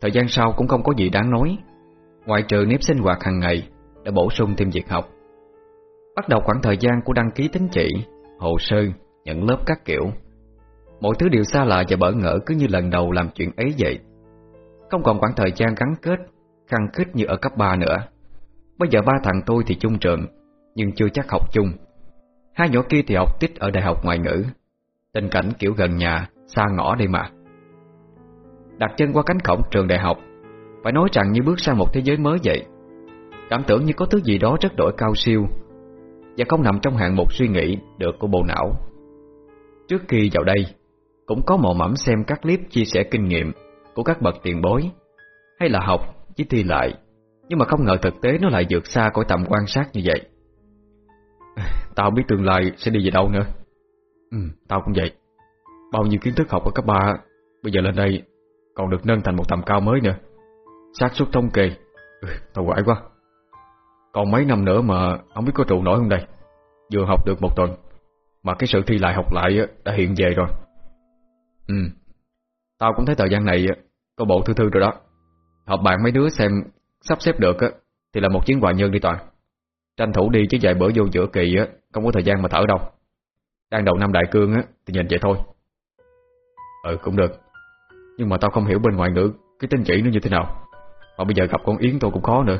Thời gian sau cũng không có gì đáng nói. Ngoại trừ nếp sinh hoạt hàng ngày Đã bổ sung thêm việc học. Bắt đầu khoảng thời gian của đăng ký tín chỉ Hồ sơ, nhận lớp các kiểu. Mọi thứ đều xa lạ và bỡ ngỡ Cứ như lần đầu làm chuyện ấy vậy. Không còn khoảng thời gian gắn kết Khăng khít như ở cấp 3 nữa. Bây giờ ba thằng tôi thì chung trường Nhưng chưa chắc học chung. Hai nhỏ kia thì học tích ở đại học ngoại ngữ. Tình cảnh kiểu gần nhà Xa ngõ đây mà. Đặt chân qua cánh cổng trường đại học. Phải nói rằng như bước sang một thế giới mới vậy Cảm tưởng như có thứ gì đó rất đổi cao siêu Và không nằm trong hạng mục suy nghĩ Được của bộ não. Trước khi vào đây Cũng có mò mẫm xem các clip chia sẻ kinh nghiệm Của các bậc tiền bối Hay là học chỉ thi lại Nhưng mà không ngờ thực tế nó lại vượt xa Khỏi tầm quan sát như vậy. Tao biết tương lai sẽ đi về đâu nữa. Ừ, tao cũng vậy. Bao nhiêu kiến thức học ở cấp 3 Bây giờ lên đây còn được nâng thành một tầm cao mới nữa. Xác suất thống kê. Ừ, Tao quải quá. Còn mấy năm nữa mà không biết có trụ nổi không đây? Vừa học được một tuần Mà cái sự thi lại học lại đã hiện về rồi. Ừ Tao cũng thấy thời gian này Có bộ thư thư rồi đó. Học bạn mấy đứa xem sắp xếp được Thì là một chuyến hòa nhân đi toàn. Tranh thủ đi chứ vài bữa vô giữa kỳ Không có thời gian mà thở đâu. Đang đầu năm đại cương thì nhìn vậy thôi. Ừ cũng được. Nhưng mà tao không hiểu bên ngoại ngữ Cái tên chỉ nó như thế nào. Mà bây giờ gặp con Yến tôi cũng khó nữa.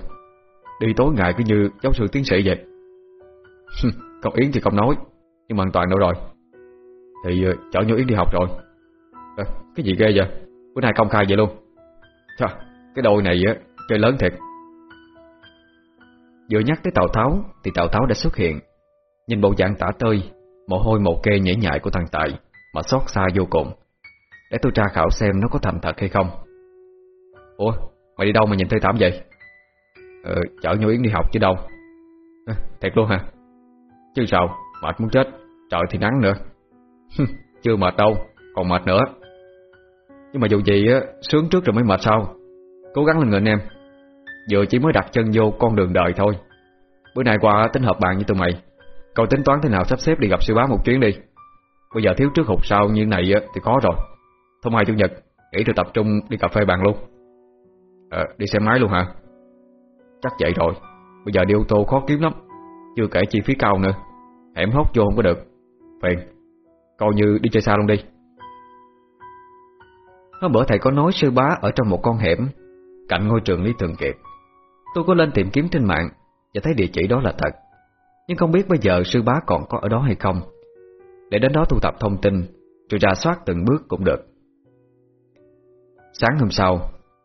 Đi tối ngày cứ như giáo sư tiến sĩ vậy. Con Yến thì không nói Nhưng mà an toàn đâu rồi. Thì uh, chở nhau Yến đi học rồi. À, Cái gì ghê vậy? Bữa nay công khai vậy luôn. Chà, Cái đôi này uh, chơi lớn thiệt. Vừa nhắc tới Tào Tháo Thì Tào Tháo đã xuất hiện. Nhìn bộ dạng tả tơi Mồ hôi mồ kê nhảy nhại của thằng Tài Mà xót xa vô cùng. Để tôi tra khảo xem nó có thành thật hay không. Ủa Mày đi đâu mà nhìn thấy thảm vậy? Ờ chở Nhu Yến đi học chứ đâu. À, Thiệt luôn hả? Chứ sao mệt muốn chết Trời thì nắng nữa. Chưa mệt đâu Còn mệt nữa. Nhưng mà dù gì á Sướng trước rồi mới mệt sau. Cố gắng lên người anh em. Vừa chỉ mới đặt chân vô con đường đời thôi. Bữa nay qua tính hợp bàn với tụi mày. Cậu tính toán thế nào sắp xếp đi gặp sư bá một chuyến đi. Bây giờ thiếu trước hụt sau như này thì khó rồi. Thông hai chủ nhật Nghĩ tôi tập trung đi cà phê bàn luôn. À, đi xe máy luôn hả? Chắc vậy rồi. Bây giờ đi ô tô khó kiếm lắm Chưa kể chi phí cao nữa. Hẻm hốt vô không có được. Phiền. Coi như đi chơi xa luôn đi. Hôm bữa thầy có nói sư bá ở trong một con hẻm Cạnh ngôi trường Lý Thường Kiệt. Tôi có lên tìm kiếm trên mạng Và thấy địa chỉ đó là thật. Nhưng không biết bây giờ sư bá còn có ở đó hay không. Để đến đó thu thập thông tin Rồi ra soát từng bước cũng được. Sáng hôm sau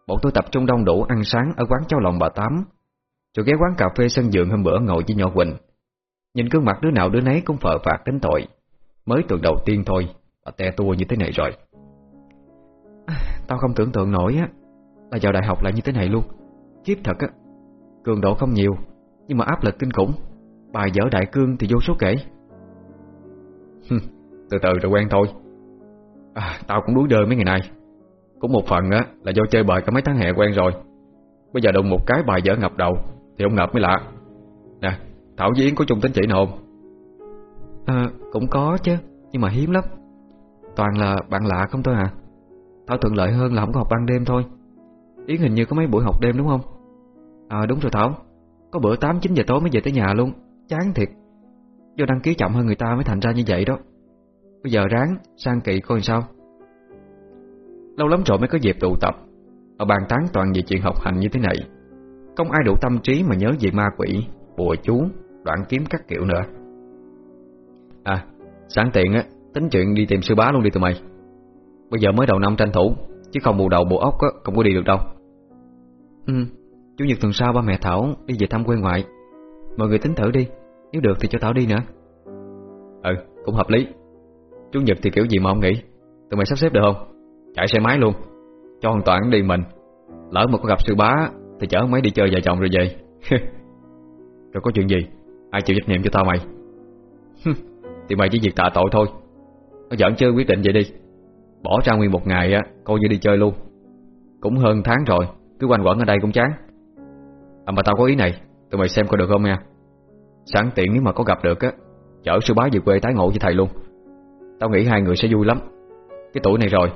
Bọn tôi tập trung đông đủ ăn sáng Ở quán cháo lòng bà Tám Rồi ghé quán cà phê sân vườn hôm bữa ngồi với nhỏ Quỳnh. Nhìn gương mặt đứa nào đứa nấy cũng phờ phạt đến tội. Mới tuần đầu tiên thôi Bà te tua như thế này rồi. Tao không tưởng tượng nổi á Là vào đại học lại như thế này luôn. Kiếp thật á Cường độ không nhiều Nhưng mà áp lực kinh khủng. Bài dở đại cương thì vô số kể. Từ từ rồi quen thôi. À, Tao cũng đuối đời mấy ngày nay. Cũng một phần á là do chơi bời cả mấy tháng hè quen rồi. Bây giờ đụng một cái bài dở ngập đầu Thì ông ngập mới lạ. Nè Thảo với Yến có chung tính chỉ nào không? À, Cũng có chứ Nhưng mà hiếm lắm. Toàn là bạn lạ không thôi hả? Thảo thuận lợi hơn là không có học ban đêm thôi. Yến hình như có mấy buổi học đêm đúng không? À đúng rồi Thảo. Có bữa 8-9 giờ tối mới về tới nhà luôn. Chán thiệt. Do đăng ký chậm hơn người ta mới thành ra như vậy đó. Bây giờ ráng sang kỳ coi sao. Lâu lắm rồi mới có dịp tụ tập. Ở bàn tán toàn về chuyện học hành như thế này, Không ai đủ tâm trí mà nhớ về ma quỷ, Bùa chú, Đoạn kiếm các kiểu nữa. À sáng tiện á, Tính chuyện đi tìm sư bá luôn đi tụi mày. Bây giờ mới đầu năm tranh thủ, Chứ không bù đầu bù ốc á, Không có đi được đâu. Ừ Chủ nhật tuần sau ba mẹ Thảo đi về thăm quê ngoại. Mọi người tính thử đi, Nếu được thì cho Thảo đi nữa. Ừ cũng hợp lý. Chủ nhật thì kiểu gì mà ông nghĩ Tụi mày sắp xếp được không? Chạy xe máy luôn. Cho hoàn toàn đi mình. Lỡ mà có gặp sư bá, Thì chở mấy đi chơi vợ chồng rồi về. Rồi có chuyện gì? Ai chịu trách nhiệm cho tao mày? Thì mày chỉ việc tạ tội thôi. Nó giỡn chơi quyết định vậy đi. Bỏ ra nguyên một ngày á, Coi như đi chơi luôn. Cũng hơn tháng rồi, Cứ quanh quẩn ở đây cũng chán. À mà tao có ý này, Tụi mày xem coi được không nha. Sẵn tiện nếu mà có gặp được á, Chở sư bá về quê tái ngộ với thầy luôn. Tao nghĩ hai người sẽ vui lắm. Cái tuổi này rồi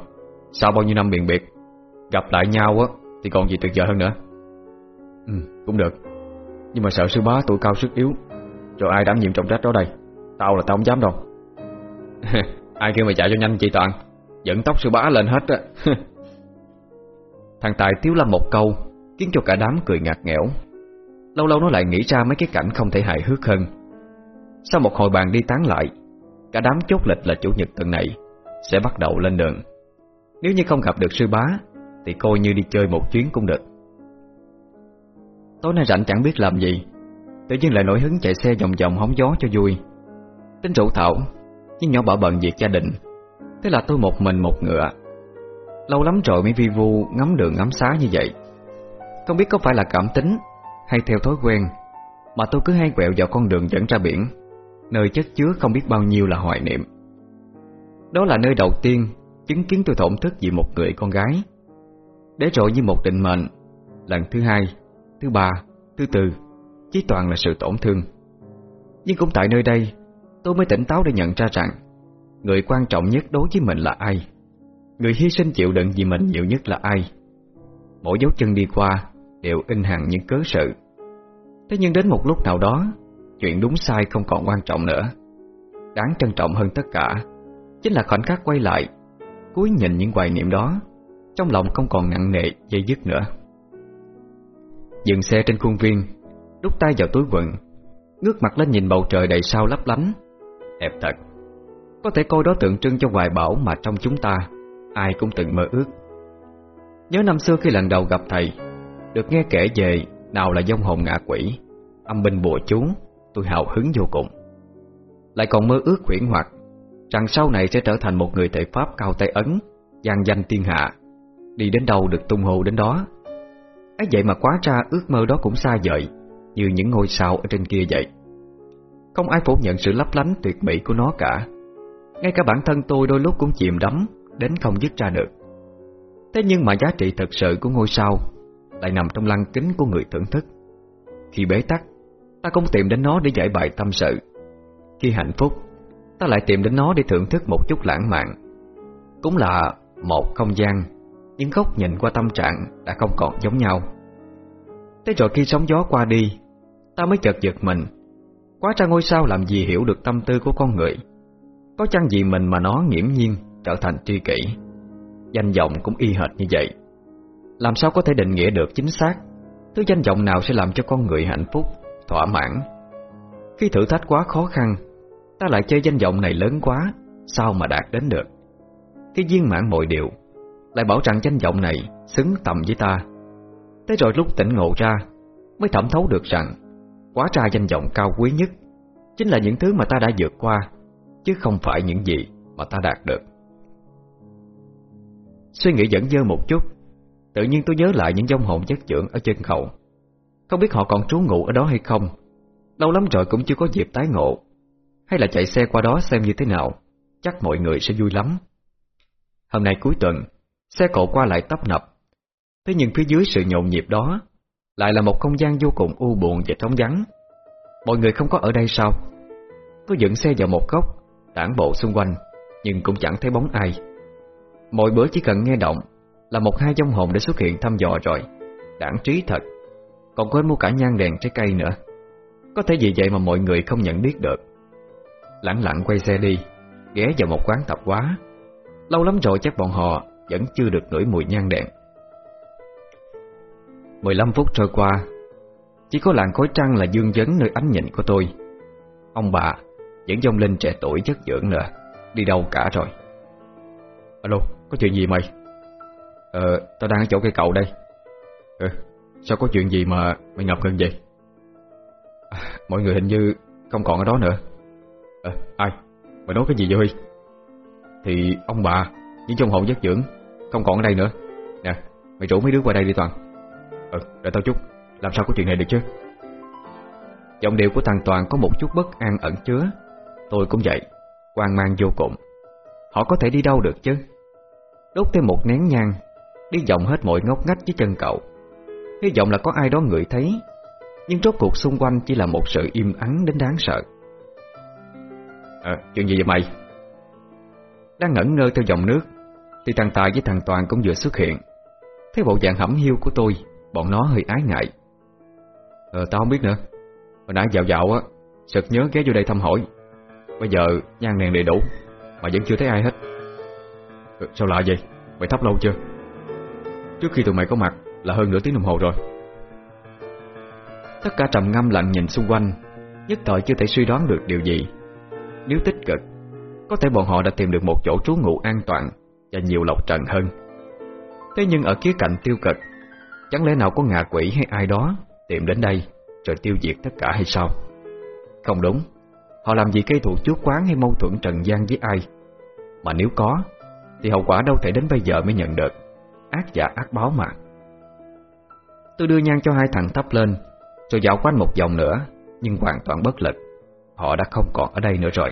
sau bao nhiêu năm biền biệt Gặp lại nhau á Thì còn gì tuyệt vời hơn nữa. Ừ cũng được. Nhưng mà sợ sư bá tuổi cao sức yếu Rồi ai đảm nhiệm trọng trách đó đây? Tao là tao không dám đâu. Ai kêu mày chạy cho nhanh chị Toàn? Dẫn tóc sư bá lên hết á. Thằng Tài tiếu lâm một câu Khiến cho cả đám cười ngạc nghẽo. Lâu lâu nó lại nghĩ ra mấy cái cảnh không thể hài hước hơn. Sau một hồi bàn đi tán lại Cả đám chốt lịch là chủ nhật tuần này Sẽ bắt đầu lên đường nếu như không gặp được sư bá, Thì coi như đi chơi một chuyến cũng được. Tối nay rảnh chẳng biết làm gì, Tự nhiên lại nổi hứng chạy xe vòng vòng hóng gió cho vui. Tính rủ Thảo Nhưng nhỏ bỏ bận việc gia đình, Thế là tôi một mình một ngựa. Lâu lắm rồi mới vi vu ngắm đường ngắm xá như vậy. Không biết có phải là cảm tính Hay theo thói quen, Mà tôi cứ hay quẹo vào con đường dẫn ra biển, Nơi chất chứa không biết bao nhiêu là hoài niệm. Đó là nơi đầu tiên Chứng kiến tôi thổn thức vì một người con gái. Để rồi như một định mệnh Lần thứ hai Thứ ba, thứ tư Chỉ toàn là sự tổn thương. Nhưng cũng tại nơi đây Tôi mới tỉnh táo để nhận ra rằng Người quan trọng nhất đối với mình là ai? Người hy sinh chịu đựng vì mình nhiều nhất là ai? Mỗi dấu chân đi qua Đều in hằn những cớ sự. Thế nhưng đến một lúc nào đó Chuyện đúng sai không còn quan trọng nữa. Đáng trân trọng hơn tất cả Chính là khoảnh khắc quay lại Cúi nhìn những hoài niệm đó, Trong lòng không còn nặng nề, dây dứt nữa. Dừng xe trên khuôn viên, Đút tay vào túi quần, Ngước mặt lên nhìn bầu trời đầy sao lấp lánh. Đẹp thật. Có thể coi đó tượng trưng cho hoài bảo mà trong chúng ta, Ai cũng từng mơ ước. Nhớ năm xưa khi lần đầu gặp thầy, Được nghe kể về Nào là dông hồn ngạ quỷ, Âm binh bùa chú, Tôi hào hứng vô cùng. Lại còn mơ ước huyễn hoặc Rằng sau này sẽ trở thành một người thầy Pháp cao tay ấn, gian danh thiên hạ. Đi đến đâu được tung hô đến đó. Ấy vậy mà quá ra ước mơ đó cũng xa vời, Như những ngôi sao ở trên kia vậy. Không ai phủ nhận sự lấp lánh tuyệt mỹ của nó cả. Ngay cả bản thân tôi đôi lúc cũng chìm đắm, Đến không dứt ra được. Thế nhưng mà giá trị thật sự của ngôi sao Lại nằm trong lăng kính của người thưởng thức. Khi bế tắc, Ta không tìm đến nó để giải bài tâm sự. Khi hạnh phúc Ta lại tìm đến nó để thưởng thức một chút lãng mạn. Cũng là một không gian Những góc nhìn qua tâm trạng Đã không còn giống nhau. Thế rồi khi sóng gió qua đi, Ta mới chợt giật mình. Quá ra ngôi sao làm gì hiểu được tâm tư của con người? Có chăng gì mình mà nó nghiễm nhiên Trở thành tri kỷ? Danh vọng cũng y hệt như vậy. Làm sao có thể định nghĩa được chính xác? Thứ danh vọng nào sẽ làm cho con người hạnh phúc, Thỏa mãn? Khi thử thách quá khó khăn Ta lại chơi danh vọng này lớn quá, Sao mà đạt đến được? Cái viên mãn mọi điều Lại bảo rằng danh vọng này xứng tầm với ta. Thế rồi lúc tỉnh ngộ ra, Mới thẩm thấu được rằng Quá ra danh vọng cao quý nhất Chính là những thứ mà ta đã vượt qua, Chứ không phải những gì mà ta đạt được. Suy nghĩ dẫn dơ một chút, Tự nhiên tôi nhớ lại những dông hồn chất dưỡng ở chân khẩu Không biết họ còn trú ngụ ở đó hay không, Lâu lắm rồi cũng chưa có dịp tái ngộ. Hay là chạy xe qua đó xem như thế nào? Chắc mọi người sẽ vui lắm. Hôm nay cuối tuần, Xe cộ qua lại tấp nập. Thế nhưng phía dưới sự nhộn nhịp đó Lại là một không gian vô cùng u buồn và trống vắng. Mọi người không có ở đây sao? Tôi dựng xe vào một góc, Tản bộ xung quanh, Nhưng cũng chẳng thấy bóng ai. Mỗi bữa chỉ cần nghe động Là một hai dông hồn đã xuất hiện thăm dò rồi. Đảng trí thật. Còn quên mua cả nhang đèn trái cây nữa. Có thể vì vậy mà mọi người không nhận biết được. Lặng lặng quay xe đi Ghé vào một quán tạp hóa. Lâu lắm rồi chắc bọn họ Vẫn chưa được ngửi mùi nhang đèn 15 phút trôi qua Chỉ có làng khói trăng là dương vấn nơi ánh nhìn của tôi. Ông bà Vẫn dông linh trẻ tuổi chất dưỡng nữa Đi đâu cả rồi. Alo, có chuyện gì mày? Ờ, tao đang ở chỗ cây cầu đây. Ừ, sao có chuyện gì mà mày ngập ngừng vậy? À, mọi người hình như không còn ở đó nữa à, ai? Mày nói cái gì vậy Huy? Thì ông bà với trong hộ giấc dưỡng Không còn ở đây nữa. Nè, mày rủ mấy đứa qua đây đi Toàn. Ừ, đợi tao chút Làm sao có chuyện này được chứ? Giọng điệu của thằng Toàn có một chút bất an ẩn chứa. Tôi cũng vậy quan mang vô cùng. Họ có thể đi đâu được chứ? Đốt thêm một nén nhang Đi vòng hết mọi ngóc ngách dưới chân cậu. Hy vọng là có ai đó ngửi thấy Nhưng rốt cuộc xung quanh chỉ là một sự im ắng đến đáng sợ. À, chuyện gì vậy mày? Đang ngẩn ngơ theo dòng nước Thì thằng Tài với thằng Toàn cũng vừa xuất hiện. Thấy bộ dạng hẩm hiu của tôi Bọn nó hơi ái ngại. Ờ tao không biết nữa. Hồi nãy dạo dạo á Sực nhớ ghé vô đây thăm hỏi. Bây giờ nhan đèn đầy đủ Mà vẫn chưa thấy ai hết. Ừ, Sao lạ vậy? Mày thắp lâu chưa? Trước khi tụi mày có mặt Là hơn nửa tiếng đồng hồ rồi. Tất cả trầm ngâm lặng nhìn xung quanh Nhất thời chưa thể suy đoán được điều gì. Nếu tích cực, Có thể bọn họ đã tìm được một chỗ trú ngụ an toàn Và nhiều lộc trần hơn. Thế nhưng ở khía cạnh tiêu cực, Chẳng lẽ nào có ngạ quỷ hay ai đó Tìm đến đây Rồi tiêu diệt tất cả hay sao? Không đúng. Họ làm gì cây thù trước quán hay mâu thuẫn trần gian với ai? Mà nếu có, Thì hậu quả đâu thể đến bây giờ mới nhận được. Ác giả ác báo mà. Tôi đưa nhang cho hai thằng thắp lên, Rồi dạo quanh một vòng nữa, Nhưng hoàn toàn bất lực. Họ đã không còn ở đây nữa rồi.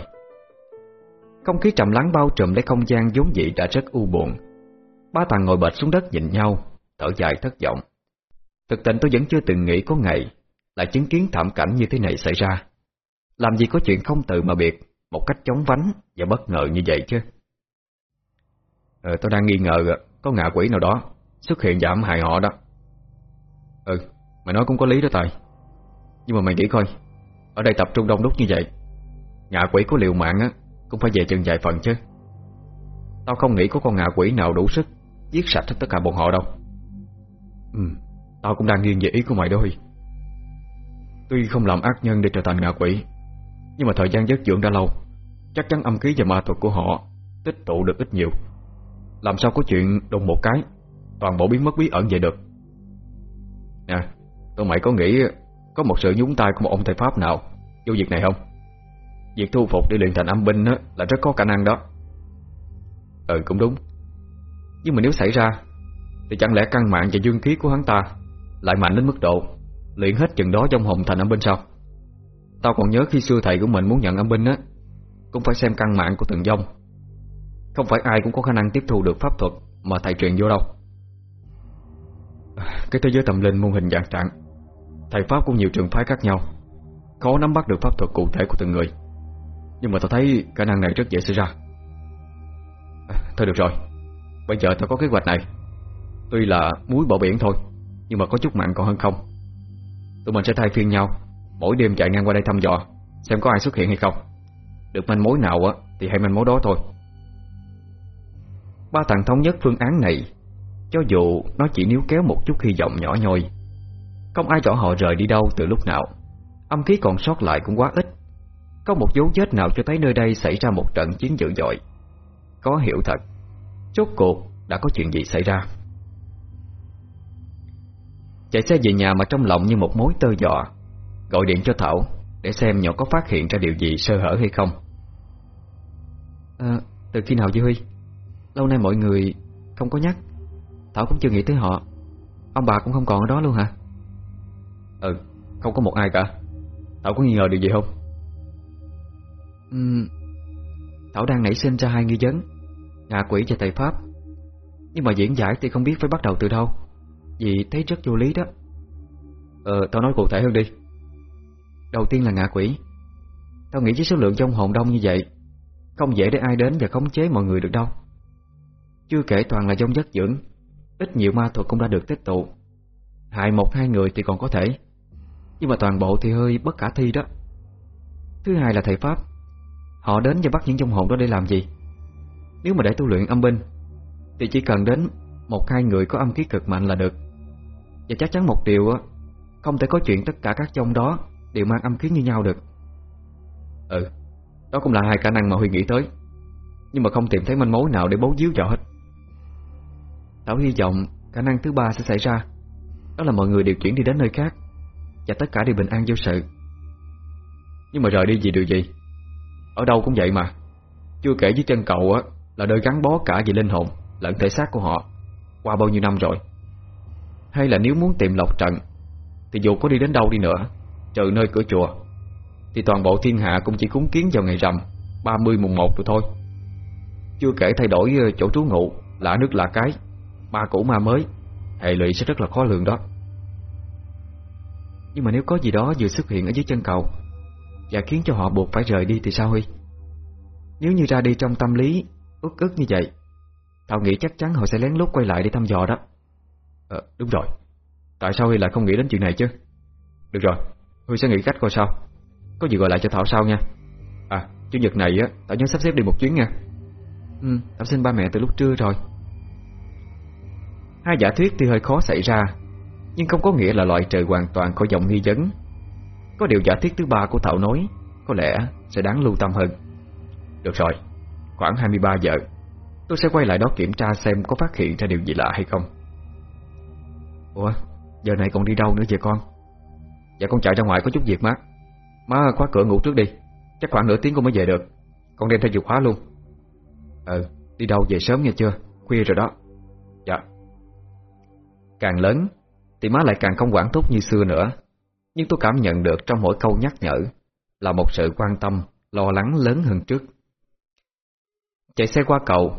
Không khí trầm lắng bao trùm lấy không gian vốn dĩ đã rất u buồn. Ba thằng ngồi bệt xuống đất nhìn nhau Thở dài thất vọng. Thực tình tôi vẫn chưa từng nghĩ có ngày Lại chứng kiến thảm cảnh như thế này xảy ra. Làm gì có chuyện không tự mà biệt Một cách chóng vánh và bất ngờ như vậy chứ. Ờ, Tôi đang nghi ngờ Có ngạ quỷ nào đó Xuất hiện giảm hại họ đó. Ừ Mày nói cũng có lý đó Tài. Nhưng mà mày nghĩ coi ở đây tập trung đông đúc như vậy, Ngạ quỷ có liều mạng á, Cũng phải về chừng vài phần chứ. Tao không nghĩ có con ngạ quỷ nào đủ sức Giết sạch hết tất cả bọn họ đâu. Ừ Tao cũng đang nghiêng về ý của mày đó Huy. Tuy không làm ác nhân để trở thành ngạ quỷ, Nhưng mà thời gian giấc dưỡng đã lâu, Chắc chắn âm khí và ma thuật của họ Tích tụ được ít nhiều. Làm sao có chuyện đùng một cái, Toàn bộ biến mất bí ẩn vậy được. Nè, Tụi mày có nghĩ có một sự nhúng tay của một ông thầy Pháp nào. Vô việc này không? Việc thu phục để luyện thành âm binh á, là rất có khả năng đó. Ừ cũng đúng. Nhưng mà nếu xảy ra Thì chẳng lẽ căn mạng và dương khí của hắn ta Lại mạnh đến mức độ Luyện hết chừng đó trong hồn thành âm binh sao? Tao còn nhớ khi xưa thầy của mình muốn nhận âm binh á Cũng phải xem căn mạng của từng dông Không phải ai cũng có khả năng tiếp thu được pháp thuật Mà thầy truyền vô đâu. Cái thế giới tâm linh môn hình dạng trạng. Thầy Pháp cũng nhiều trường phái khác nhau. Khó nắm bắt được pháp thuật cụ thể của từng người. Nhưng mà tao thấy khả năng này rất dễ xảy ra. À, thôi được rồi. Bây giờ tao có kế hoạch này. Tuy là muối bỏ biển thôi, Nhưng mà có chút mặn còn hơn không. Tụi mình sẽ thay phiên nhau, Mỗi đêm chạy ngang qua đây thăm dò, Xem có ai xuất hiện hay không. Được manh mối nào á, thì hay manh mối đó thôi. Ba thằng thống nhất phương án này, Cho dù nó chỉ níu kéo một chút hy vọng nhỏ nhoi không ai rõ họ rời đi đâu từ lúc nào. Âm khí còn sót lại cũng quá ít. Có một dấu vết nào cho thấy nơi đây xảy ra một trận chiến dữ dội. Có hiểu thật Chốt cuộc đã có chuyện gì xảy ra. Chạy xe về nhà mà trong lòng như một mối tơ dọa Gọi điện cho Thảo Để xem nhỏ có phát hiện ra điều gì sơ hở hay không. À, Từ khi nào Duy Huy? Lâu nay mọi người không có nhắc. Thảo cũng chưa nghĩ tới họ. Ông bà cũng không còn ở đó luôn hả? Không có một ai cả. Thảo có nghi ngờ điều gì không? Uhm, Thảo đang nảy sinh ra hai nghi vấn. Ngạ quỷ và thầy Pháp. Nhưng mà diễn giải thì không biết phải bắt đầu từ đâu. Vì thấy rất vô lý đó. Ờ, tao nói cụ thể hơn đi. Đầu tiên là ngạ quỷ. Tao nghĩ với số lượng trong hồn đông như vậy Không dễ để ai đến và khống chế mọi người được đâu. Chưa kể toàn là dông giấc dưỡng Ít nhiều ma thuật cũng đã được tích tụ. Hại một hai người thì còn có thể nhưng mà toàn bộ thì hơi bất khả thi đó. Thứ hai là thầy Pháp. Họ đến và bắt những trong hồn đó để làm gì? Nếu mà để tu luyện âm binh, Thì chỉ cần đến Một hai người có âm khí cực mạnh là được. Và chắc chắn một điều á, Không thể có chuyện tất cả các trong đó Đều mang âm khí như nhau được. Ừ Đó cũng là hai khả năng mà Huy nghĩ tới. Nhưng mà không tìm thấy manh mối nào để bấu díu vào hết. Tao hy vọng khả năng thứ ba sẽ xảy ra. Đó là mọi người đều chuyển đi đến nơi khác. Và tất cả đều bình an vô sự. Nhưng mà rời đi vì điều gì? Ở đâu cũng vậy mà. Chưa kể với chân cậu á, Là nơi gắn bó cả về linh hồn Lẫn thể xác của họ Qua bao nhiêu năm rồi. Hay là nếu muốn tìm lộc trận, Thì dù có đi đến đâu đi nữa, Trừ nơi cửa chùa, Thì toàn bộ thiên hạ cũng chỉ cúng kiến vào ngày rằm 30 mùng 1 rồi thôi. Chưa kể thay đổi ờ, chỗ trú ngụ Lạ nước lạ cái Ma cũ ma mới, Hệ lụy sẽ rất là khó lường đó. Nhưng mà nếu có gì đó vừa xuất hiện ở dưới chân cầu Và khiến cho họ buộc phải rời đi thì sao Huy? Nếu như ra đi trong tâm lý ức ức như vậy Tao nghĩ chắc chắn họ sẽ lén lút quay lại để thăm dò đó. Ờ, đúng rồi. Tại sao Huy lại không nghĩ đến chuyện này chứ? Được rồi, Huy sẽ nghĩ cách coi sao. Có gì gọi lại cho Thảo sau nha. À, chủ nhật này á, Tao nhớ sắp xếp đi một chuyến nha. Ừ, Tao xin ba mẹ từ lúc trưa rồi. Hai giả thuyết thì hơi khó xảy ra. Nhưng không có nghĩa là loại trừ hoàn toàn khỏi dòng nghi vấn. Có điều giả thiết thứ ba của Thảo nói Có lẽ sẽ đáng lưu tâm hơn. Được rồi, khoảng 23 giờ Tôi sẽ quay lại đó kiểm tra xem có phát hiện ra điều gì lạ hay không. Ủa, giờ này còn đi đâu nữa vậy con? Dạ con chạy ra ngoài có chút việc má Má khóa cửa ngủ trước đi Chắc khoảng nửa tiếng con mới về được. Con đem theo chìa khóa luôn. Ừ, đi đâu về sớm nghe chưa? Khuya rồi đó. Dạ. Càng lớn thì má lại càng không quản thúc như xưa nữa. Nhưng tôi cảm nhận được trong mỗi câu nhắc nhở Là một sự quan tâm, Lo lắng lớn hơn trước. Chạy xe qua cầu,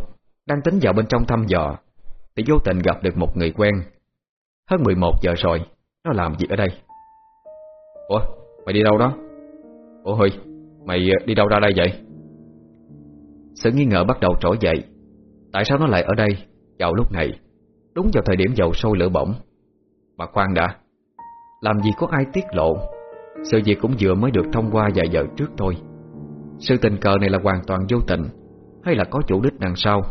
Đang tính vào bên trong thăm dò, Thì vô tình gặp được một người quen. Hơn 11 giờ rồi, Nó làm gì ở đây? Ủa, mày đi đâu đó? Ủa Huy, Mày đi đâu ra đây vậy? Sự nghi ngờ bắt đầu trỗi dậy. Tại sao nó lại ở đây Vào lúc này? Đúng vào thời điểm dầu sôi lửa bỏng bà khoan đã. Làm gì có ai tiết lộ? Sự việc cũng vừa mới được thông qua vài giờ trước thôi. Sự tình cờ này là hoàn toàn vô tình, Hay là có chủ đích đằng sau?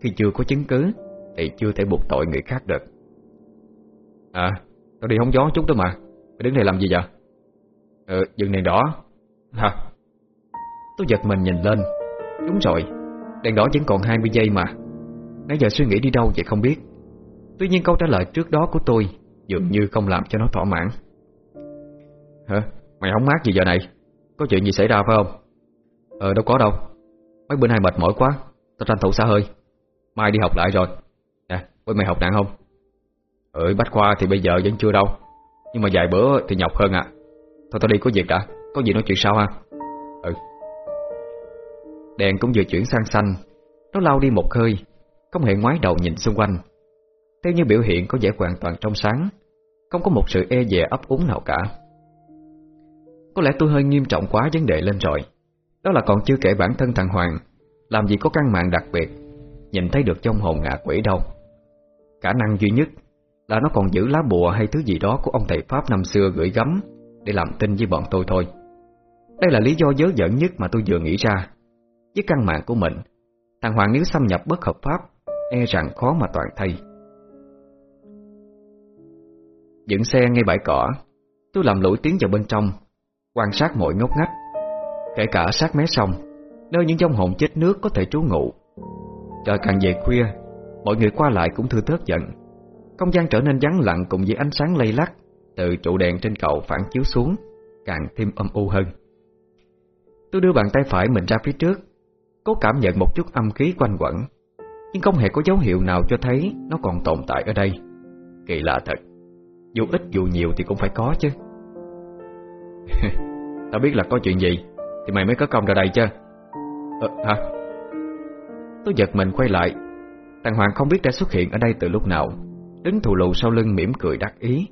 Khi chưa có chứng cứ, Thì chưa thể buộc tội người khác được. À Tao đi hóng gió chút đó mà. Mày đứng đây làm gì vậy? Ờ dừng đèn đỏ. Hả? Tôi giật mình nhìn lên. Đúng rồi, Đèn đỏ vẫn còn 20 giây mà. Nãy giờ suy nghĩ đi đâu vậy không biết. Tuy nhiên câu trả lời trước đó của tôi Dường như không làm cho nó thỏa mãn. Hả? Mày hóng mát gì giờ này? Có chuyện gì xảy ra phải không? Ờ đâu có đâu. Mấy bữa nay mệt mỏi quá. Tao tranh thủ xả hơi. Mai đi học lại rồi. Nè, với mày học nặng không? Ừ, bách khoa thì bây giờ vẫn chưa đâu. Nhưng mà vài bữa thì nhọc hơn à Thôi tao đi có việc đã. Có gì nói chuyện sau ha. Ừ. Đèn cũng vừa chuyển sang xanh. Nó lao đi một hơi. Không hề ngoái đầu nhìn xung quanh Thế như biểu hiện có vẻ hoàn toàn trong sáng. Không có một sự e dè ấp úng nào cả. Có lẽ tôi hơi nghiêm trọng quá vấn đề lên rồi. Đó là còn chưa kể bản thân thằng Hoàng. Làm gì có căn mạng đặc biệt. Nhìn thấy được trong hồn ngạ quỷ đâu. Khả năng duy nhất Là nó còn giữ lá bùa hay thứ gì đó Của ông thầy Pháp năm xưa gửi gắm Để làm tin với bọn tôi thôi. Đây là lý do dớ dẫn nhất mà tôi vừa nghĩ ra. Với căn mạng của mình, Thằng Hoàng nếu xâm nhập bất hợp pháp E rằng khó mà toàn thay. Dựng xe ngay bãi cỏ. Tôi làm lũi tiến vào bên trong, Quan sát mọi ngóc ngách, Kể cả sát mé sông, Nơi những dông hồn chết nước có thể trú ngụ. Trời càng về khuya, Mọi người qua lại cũng thư thớt giận. Không gian trở nên vắng lặng cùng với ánh sáng lây lắc, Từ trụ đèn trên cầu phản chiếu xuống, Càng thêm âm u hơn. Tôi đưa bàn tay phải mình ra phía trước, Cố cảm nhận một chút âm khí quanh quẩn, Nhưng không hề có dấu hiệu nào cho thấy Nó còn tồn tại ở đây. Kỳ lạ thật. Dù ít dù nhiều thì cũng phải có chứ. Tao biết là có chuyện gì, Thì mày mới có công ra đây chứ. Ờ hả? Tôi giật mình quay lại. Thằng Hoàng không biết đã xuất hiện ở đây từ lúc nào. Đứng thù lù sau lưng mỉm cười đắc ý.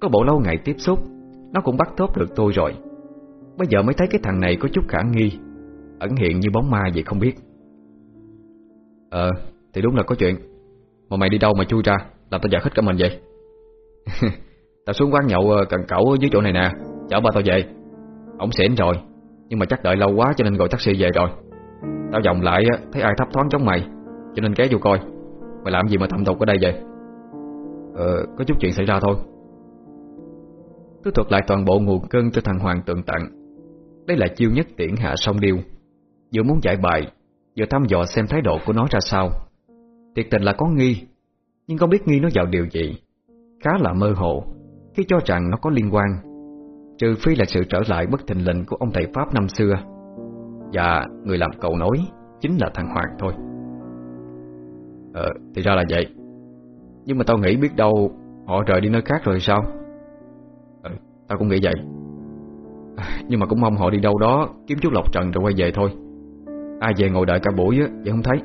Có bộ lâu ngày tiếp xúc, Nó cũng bắt tốt được tôi rồi. Bây giờ mới thấy cái thằng này có chút khả nghi, Ẩn hiện như bóng ma vậy không biết. Ờ Thì đúng là có chuyện. Mà mày đi đâu mà chui ra, Làm tao giật hết cả mình vậy? Tao xuống quán nhậu ờ, cần cẩu dưới chỗ này nè. Chở ba tao về. Ông xỉn rồi, Nhưng mà chắc đợi lâu quá cho nên gọi taxi về rồi. Tao vòng lại ờ, thấy ai thấp thoáng giống mày, Cho nên ghé vô coi. Mày làm gì mà thầm tục ở đây vậy? Ờ có chút chuyện xảy ra thôi. Tôi thuật lại toàn bộ nguồn cơn cho thằng Hoàng tượng tặng. Đây là chiêu nhất tiễn hạ song điêu. Vừa muốn giải bài, Vừa thăm dò xem thái độ của nó ra sao. Thiệt tình là có nghi, Nhưng không biết nghi nó vào điều gì. Khá là mơ hồ, Khi cho rằng nó có liên quan, Trừ phi là sự trở lại bất thình lình Của ông thầy Pháp năm xưa. Và người làm cầu nối Chính là thằng Hoàng thôi. Ờ thì ra là vậy. Nhưng mà tao nghĩ biết đâu Họ rời đi nơi khác rồi sao? Ờ tao cũng nghĩ vậy. Nhưng mà cũng mong họ đi đâu đó Kiếm chút lọc trần rồi quay về thôi. Ai về ngồi đợi cả buổi á, Vậy không thấy.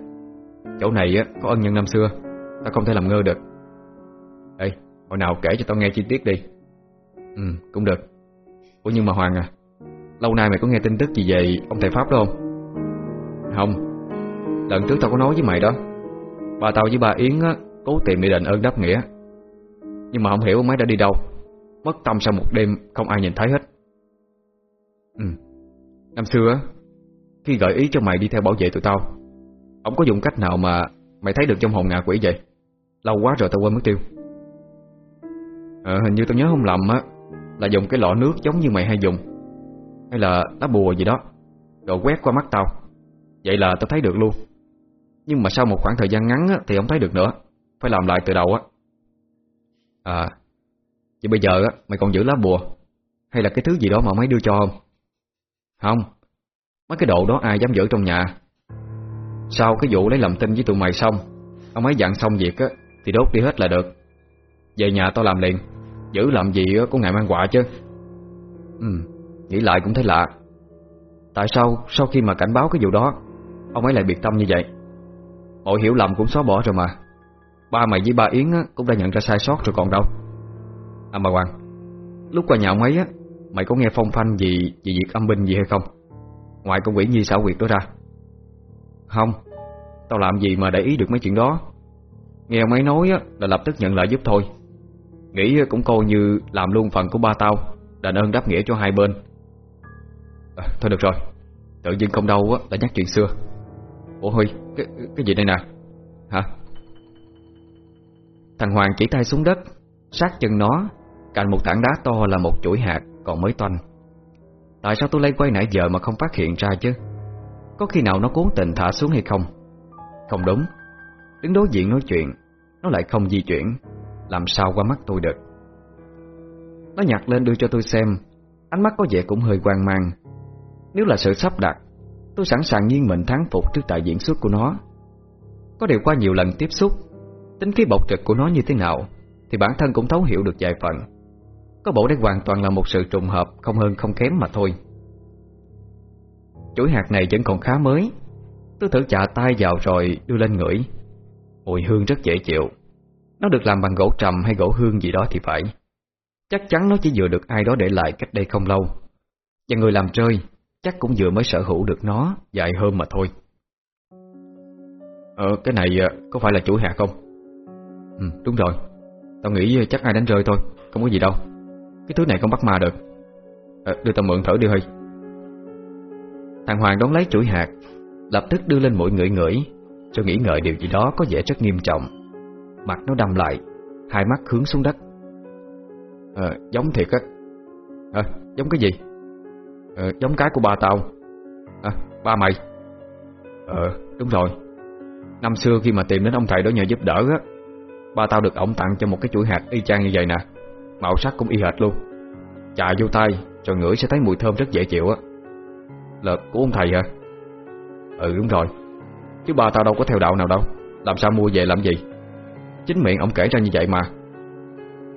Chỗ này á, có ân nhân năm xưa, Tao không thể làm ngơ được. Ê hồi nào kể cho tao nghe chi tiết đi. Ừ cũng được. Ủa, nhưng mà Hoàng à Lâu nay mày có nghe tin tức gì về ông thầy Pháp đó không? Không. Lần trước tao có nói với mày đó Bà tao với bà Yến á, Cố tìm để đền ơn đáp nghĩa. Nhưng mà không hiểu ông ấy đã đi đâu. Mất tâm sau một đêm, không ai nhìn thấy hết. Ừ. Năm xưa Khi gợi ý cho mày đi theo bảo vệ tụi tao Ông có dùng cách nào mà Mày thấy được trong hồn ngạ quỷ vậy. Lâu quá rồi tao quên mất tiêu. Ờ hình như tao nhớ không lầm á Là dùng cái lọ nước giống như mày hay dùng. Hay là lá bùa gì đó Rồi quét qua mắt tao. Vậy là tao thấy được luôn. Nhưng mà sau một khoảng thời gian ngắn á, thì không thấy được nữa. Phải làm lại từ đầu á. À Vậy bây giờ á, mày còn giữ lá bùa Hay là cái thứ gì đó mà mấy đưa cho không? Không. Mấy cái độ đó ai dám giữ trong nhà? Sau cái vụ lấy làm tin với tụi mày xong Ông ấy dặn xong việc á Thì đốt đi hết là được. Về nhà tao làm liền. Giữ làm gì có ngày mang quả chứ. Ừ Nghĩ lại cũng thấy lạ. Tại sao sau khi mà cảnh báo cái vụ đó Ông ấy lại biệt tâm như vậy? Mọi hiểu lầm cũng xóa bỏ rồi mà. Ba mày với ba Yến á, cũng đã nhận ra sai sót rồi còn đâu. À bà Hoàng Lúc qua nhà ông ấy á Mày có nghe phong phanh gì về việc âm binh gì hay không? Ngoài con quỷ nhi xảo quyệt đó ra. Không Tao làm gì mà để ý được mấy chuyện đó. Nghe ông ấy nói á, là lập tức nhận lại giúp thôi. Nghĩ cũng coi như làm luôn phần của ba tao Đền ơn đáp nghĩa cho hai bên. À, Thôi được rồi Tự nhiên không đâu á, là nhắc chuyện xưa. Ủa Huy, cái, cái gì đây nè? Hả? Thằng Hoàng chỉ tay xuống đất Sát chân nó Cạnh một tảng đá to là một chuỗi hạt Còn mới toanh. Tại sao tôi lấy quay nãy giờ mà không phát hiện ra chứ? Có khi nào nó cố tình thả xuống hay không? Không đúng Đứng đối diện nói chuyện Nó lại không di chuyển. Làm sao qua mắt tôi được. Nó nhặt lên đưa cho tôi xem. Ánh mắt có vẻ cũng hơi quan mang. Nếu là sự sắp đặt, Tôi sẵn sàng nghiêng mình thắng phục trước tại diễn xuất của nó. Có điều qua nhiều lần tiếp xúc, Tính khí bộc trực của nó như thế nào, Thì bản thân cũng thấu hiểu được vài phần. Có bộ đây hoàn toàn là một sự trùng hợp, Không hơn không kém mà thôi. Chuỗi hạt này vẫn còn khá mới. Tôi thử chạ tay vào rồi đưa lên ngửi. Mùi hương rất dễ chịu. Nó được làm bằng gỗ trầm hay gỗ hương gì đó thì phải. Chắc chắn nó chỉ vừa được ai đó để lại cách đây không lâu. Và người làm rơi Chắc cũng vừa mới sở hữu được nó Dài hơn mà thôi. Ờ cái này ờ, có phải là chuỗi hạt không? Ừ đúng rồi. Tao nghĩ chắc ai đánh rơi thôi Không có gì đâu. Cái thứ này không bắt ma được. À, Đưa tao mượn thử đi hơi Thằng Hoàng đón lấy chuỗi hạt Lập tức đưa lên mũi ngửi ngửi Rồi nghĩ ngợi điều gì đó có vẻ rất nghiêm trọng. Mặt nó đầm lại Hai mắt hướng xuống đất. À, giống thiệt á. À, giống cái gì? À, giống cái của ba tao. À ba mày. Ờ đúng rồi. Năm xưa khi mà tìm đến ông thầy đó nhờ giúp đỡ á Ba tao được ổng tặng cho một cái chuỗi hạt y chang như vậy nè. Màu sắc cũng y hệt luôn. Chà vô tay Rồi ngửi sẽ thấy mùi thơm rất dễ chịu á. Là của ông thầy hả? Ừ đúng rồi. Chứ ba tao đâu có theo đạo nào đâu. Làm sao mua về làm gì? Chính miệng ông kể ra như vậy mà.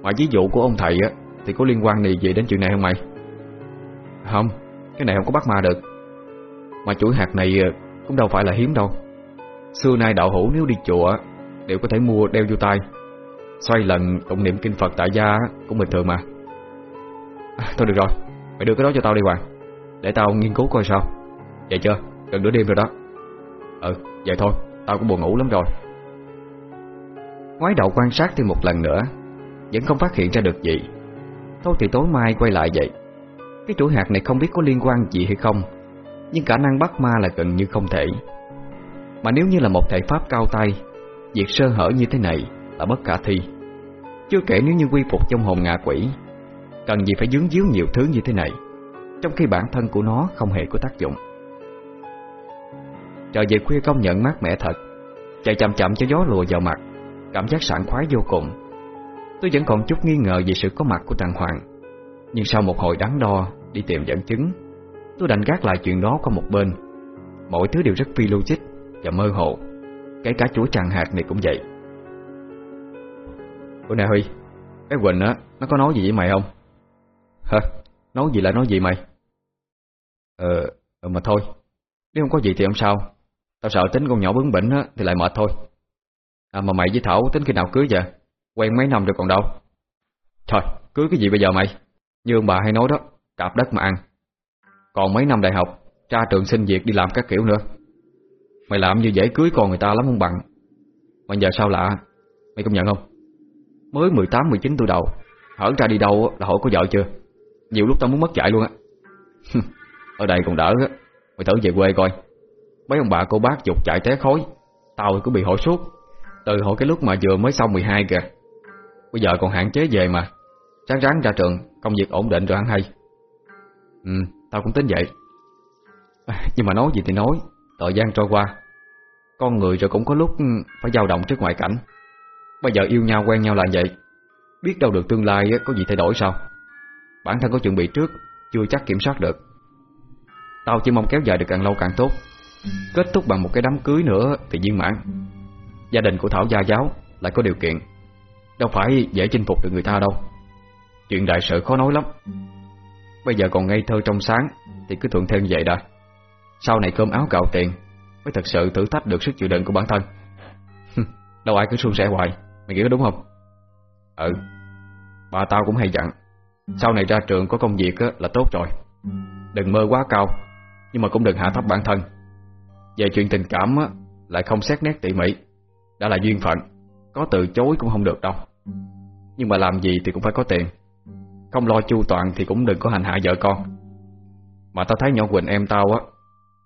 Mà ví dụ của ông thầy á Thì có liên quan gì gì đến chuyện này không mày? Không Cái này không có bắt ma được. Mà chuỗi hạt này ờ, cũng đâu phải là hiếm đâu. Xưa nay đạo hữu nếu đi chùa Đều có thể mua đeo vô tay. Xoay lần tụng niệm kinh Phật tại gia Cũng bình thường mà. À, Thôi được rồi Mày đưa cái đó cho tao đi Hoàng. Để tao nghiên cứu coi sao. Vậy chưa? Gần nửa đêm rồi đó. Ừ vậy thôi Tao cũng buồn ngủ lắm rồi. Ngoái đầu quan sát thêm một lần nữa, Vẫn không phát hiện ra được gì. Thôi thì tối mai quay lại vậy. Cái chuỗi hạt này không biết có liên quan gì hay không, Nhưng khả năng bắt ma là gần như không thể. Mà nếu như là một thể pháp cao tay, Việc sơ hở như thế này là bất khả thi. Chưa kể nếu như quy phục trong hồn ngạ quỷ, Cần gì phải dướng díu nhiều thứ như thế này, Trong khi bản thân của nó không hề có tác dụng. Trời về khuya công nhận mát mẻ thật, Chạy chậm chậm cho gió lùa vào mặt. Cảm giác sảng khoái vô cùng. Tôi vẫn còn chút nghi ngờ về sự có mặt của thằng Hoàng. Nhưng sau một hồi đắn đo, Đi tìm dẫn chứng, Tôi đành gác lại chuyện đó qua một bên. Mọi thứ đều rất phi logic Và mơ hồ, Kể cả chuỗi tràng hạt này cũng vậy. Ủa nè Huy, Cái Quỳnh á, Nó có nói gì với mày không? Hả? Nói gì là nói gì mày? Ờ, ờ Mà thôi, Nếu không có gì thì không sao. Tao sợ tính con nhỏ bướng bỉnh á Thì lại mệt thôi. À mà mày với Thảo tính khi nào cưới vậy? Quen mấy năm rồi còn đâu? Thôi cưới cái gì bây giờ mày? Như ông bà hay nói đó Cạp đất mà ăn. Còn mấy năm đại học Ra trường xin việc đi làm các kiểu nữa. Mày làm như dễ cưới con người ta lắm không bằng Mà giờ sao lạ? Mày công nhận không? Mới 18-19 tuổi đầu Hở ra đi đâu là hỏi có vợ chưa? Nhiều lúc tao muốn mất dạy luôn á. Ở đây còn đỡ á. Mày thử về quê coi. Mấy ông bà cô bác dục chạy té khói, Tao cũng bị hỏi suốt từ hồi cái lúc mà vừa mới xong 12 kìa. Bây giờ còn hạn chế về mà. Sáng ráng ra trường, Công việc ổn định rồi ăn hay. Ừ tao cũng tính vậy. Nhưng mà nói gì thì nói, Thời gian trôi qua. Con người rồi cũng có lúc phải dao động trước ngoại cảnh. Bây giờ yêu nhau, quen nhau là vậy. Biết đâu được tương lai có gì thay đổi sao? Bản thân có chuẩn bị trước, Chưa chắc kiểm soát được. Tao chỉ mong kéo dài được càng lâu càng tốt. Kết thúc bằng một cái đám cưới nữa Thì viên mãn. Gia đình của Thảo gia giáo lại có điều kiện. Đâu phải dễ chinh phục được người ta đâu. Chuyện đại sự khó nói lắm. Bây giờ còn ngây thơ trong sáng Thì cứ thuận theo như vậy đã. Sau này cơm áo gạo tiền Mới thật sự thử thách được sức chịu đựng của bản thân. Đâu ai cứ suôn sẻ hoài. Mày nghĩ có đúng không? Ừ Bà tao cũng hay dặn, Sau này ra trường có công việc là tốt rồi. Đừng mơ quá cao, Nhưng mà cũng đừng hạ thấp bản thân. Về chuyện tình cảm Lại không xét nét tỉ mỉ. Đã là duyên phận. Có từ chối cũng không được đâu. Nhưng mà làm gì thì cũng phải có tiền. Không lo chu toàn thì cũng đừng có hành hạ vợ con. Mà tao thấy nhỏ Quỳnh em tao á,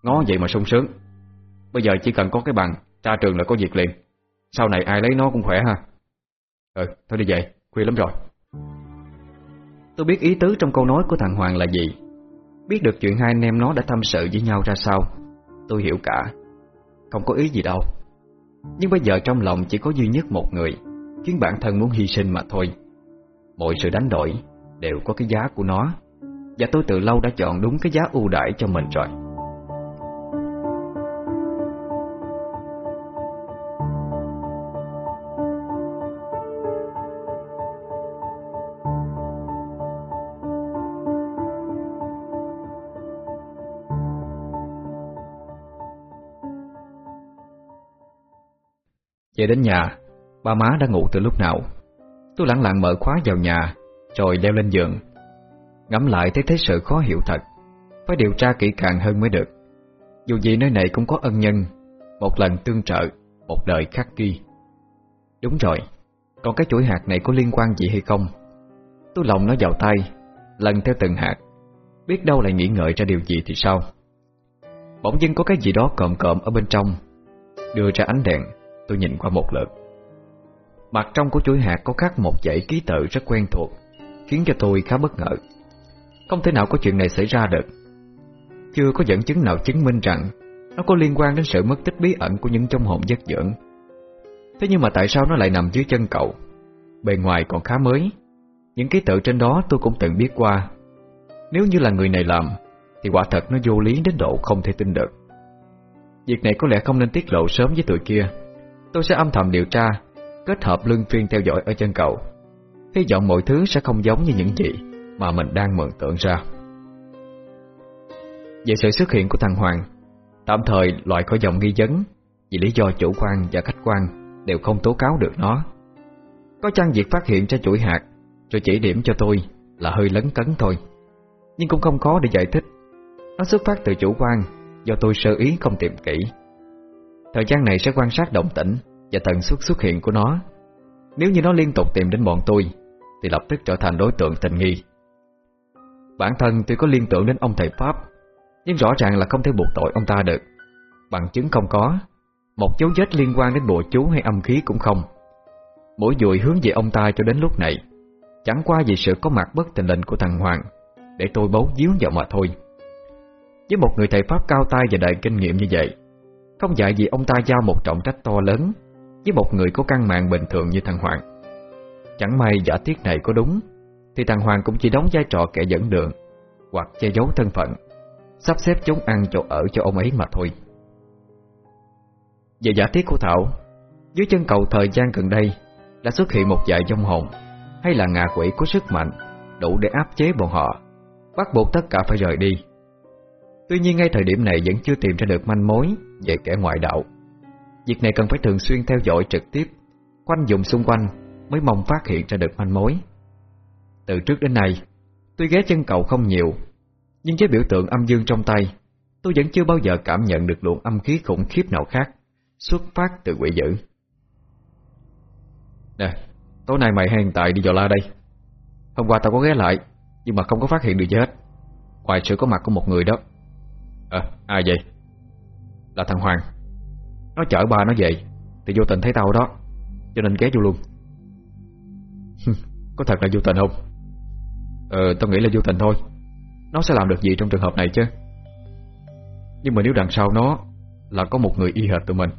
Ngó vậy mà sung sướng. Bây giờ chỉ cần có cái bằng Ra trường là có việc liền. Sau này ai lấy nó cũng khỏe ha. Ừ thôi đi về, Khuya lắm rồi. Tôi biết ý tứ trong câu nói của thằng Hoàng là gì. Biết được chuyện hai anh em nó đã tâm sự với nhau ra sao. Tôi hiểu cả. Không có ý gì đâu. Nhưng bây giờ trong lòng chỉ có duy nhất một người, Khiến bản thân muốn hy sinh mà thôi. Mọi sự đánh đổi Đều có cái giá của nó, Và tôi từ lâu đã chọn đúng cái giá ưu đãi cho mình rồi. Về đến nhà, ba má đã ngủ từ lúc nào. Tôi lặng lặng mở khóa vào nhà, rồi leo lên giường. Ngắm lại thấy thấy sự khó hiểu thật, phải điều tra kỹ càng hơn mới được. Dù gì nơi này cũng có ân nhân, một lần tương trợ, một đời khắc ghi. Đúng rồi, còn cái chuỗi hạt này có liên quan gì hay không? Tôi lòng nó vào tay, lần theo từng hạt, biết đâu lại nghĩ ngợi ra điều gì thì sao? Bỗng dưng có cái gì đó cộm cộm ở bên trong, đưa ra ánh đèn, tôi nhìn qua một lượt. Mặt trong của chuỗi hạt có khắc một dãy ký tự rất quen thuộc, khiến cho tôi khá bất ngờ. Không thể nào có chuyện này xảy ra được. Chưa có dẫn chứng nào chứng minh rằng nó có liên quan đến sự mất tích bí ẩn của những trong hồn giấc dưỡng. Thế nhưng mà tại sao nó lại nằm dưới chân cậu? Bề ngoài còn khá mới, những ký tự trên đó tôi cũng từng biết qua. Nếu như là người này làm, thì quả thật nó vô lý đến độ không thể tin được. Việc này có lẽ không nên tiết lộ sớm với tụi kia Tôi sẽ âm thầm điều tra, Kết hợp lương phiên theo dõi ở chân cầu. Hy vọng mọi thứ sẽ không giống như những gì Mà mình đang mượn tượng ra. Về sự xuất hiện của thằng Hoàng, Tạm thời loại khỏi dòng nghi vấn Vì lý do chủ quan và khách quan Đều không tố cáo được nó. Có chăng việc phát hiện ra chuỗi hạt Rồi chỉ điểm cho tôi Là hơi lấn cấn thôi, Nhưng cũng không khó để giải thích. Nó xuất phát từ chủ quan Do tôi sơ ý không tìm kỹ. Thời gian này sẽ quan sát động tĩnh Và tần suất xuất hiện của nó. Nếu như nó liên tục tìm đến bọn tôi, Thì lập tức trở thành đối tượng tình nghi. Bản thân tôi có liên tưởng đến ông thầy Pháp, Nhưng rõ ràng là không thể buộc tội ông ta được. Bằng chứng không có, Một dấu vết liên quan đến bộ chú hay âm khí cũng không. Mỗi dùi hướng về ông ta cho đến lúc này, Chẳng qua vì sự có mặt bất tình lệnh của thằng Hoàng Để tôi bấu díu vào mà thôi. Với một người thầy Pháp cao tay và đầy kinh nghiệm như vậy không dạy gì ông ta giao một trọng trách to lớn, Với một người có căn mạng bình thường như thằng Hoàng. Chẳng may giả thiết này có đúng, Thì thằng Hoàng cũng chỉ đóng vai trò kẻ dẫn đường, Hoặc che giấu thân phận, Sắp xếp chúng ăn chỗ ở cho ông ấy mà thôi. Về giả thiết của Thảo, Dưới chân cầu thời gian gần đây, Đã xuất hiện một vài dông hồn, Hay là ngạ quỷ có sức mạnh, Đủ để áp chế bọn họ. Bắt buộc tất cả phải rời đi. Tuy nhiên ngay thời điểm này vẫn chưa tìm ra được manh mối về kẻ ngoại đạo. Việc này cần phải thường xuyên theo dõi trực tiếp, quanh vùng xung quanh mới mong phát hiện ra được manh mối. Từ trước đến nay, tuy ghé chân cầu không nhiều, nhưng với biểu tượng âm dương trong tay, tôi vẫn chưa bao giờ cảm nhận được luồng âm khí khủng khiếp nào khác xuất phát từ quỷ dữ. Nè, Tối nay mày hay hiện tại đi dò la đây Hôm qua tao có ghé lại Nhưng mà không có phát hiện được gì hết Ngoài sự có mặt của một người đó à ai vậy? Là thằng Hoàng. Nó chở ba nó về Thì vô tình thấy tao đó Cho nên ghé vô luôn. Có thật là vô tình không? Ờ, tao nghĩ là vô tình thôi. Nó sẽ làm được gì trong trường hợp này chứ? Nhưng mà nếu đằng sau nó Là có một người y hệt tụi mình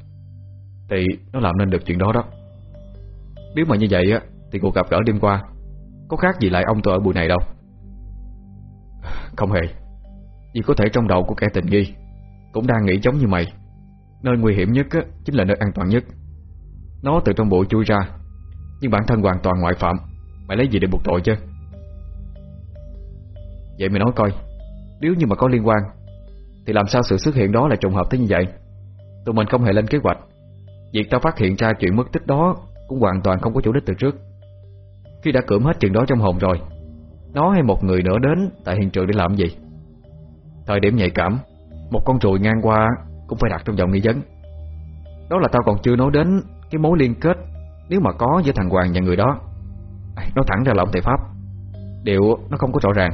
Thì nó làm nên được chuyện đó đó. Nếu mà như vậy á Thì cuộc gặp gỡ đêm qua Có khác gì lại ông tôi ở buổi này đâu. Không hề. Vì có thể trong đầu của kẻ tình nghi Cũng đang nghĩ giống như mày. Nơi nguy hiểm nhất á, chính là nơi an toàn nhất. Nó từ trong bộ chui ra Nhưng bản thân hoàn toàn ngoại phạm. Mày lấy gì để buộc tội chứ? Vậy mày nói coi Nếu như mà có liên quan Thì làm sao sự xuất hiện đó là trùng hợp tới như vậy? Tụi mình không hề lên kế hoạch. Việc tao phát hiện ra chuyện mất tích đó Cũng hoàn toàn không có chủ đích từ trước. Khi đã cưỡng hết chuyện đó trong hồn rồi Nó hay một người nữa đến Tại hiện trường để làm gì? Thời điểm nhạy cảm Một con ruồi ngang qua cũng phải đặt trong vòng nghi vấn. Đó là tao còn chưa nói đến Cái mối liên kết Nếu mà có giữa thằng Hoàng và người đó. Nó thẳng ra là ông thầy Pháp Điều nó không có rõ ràng.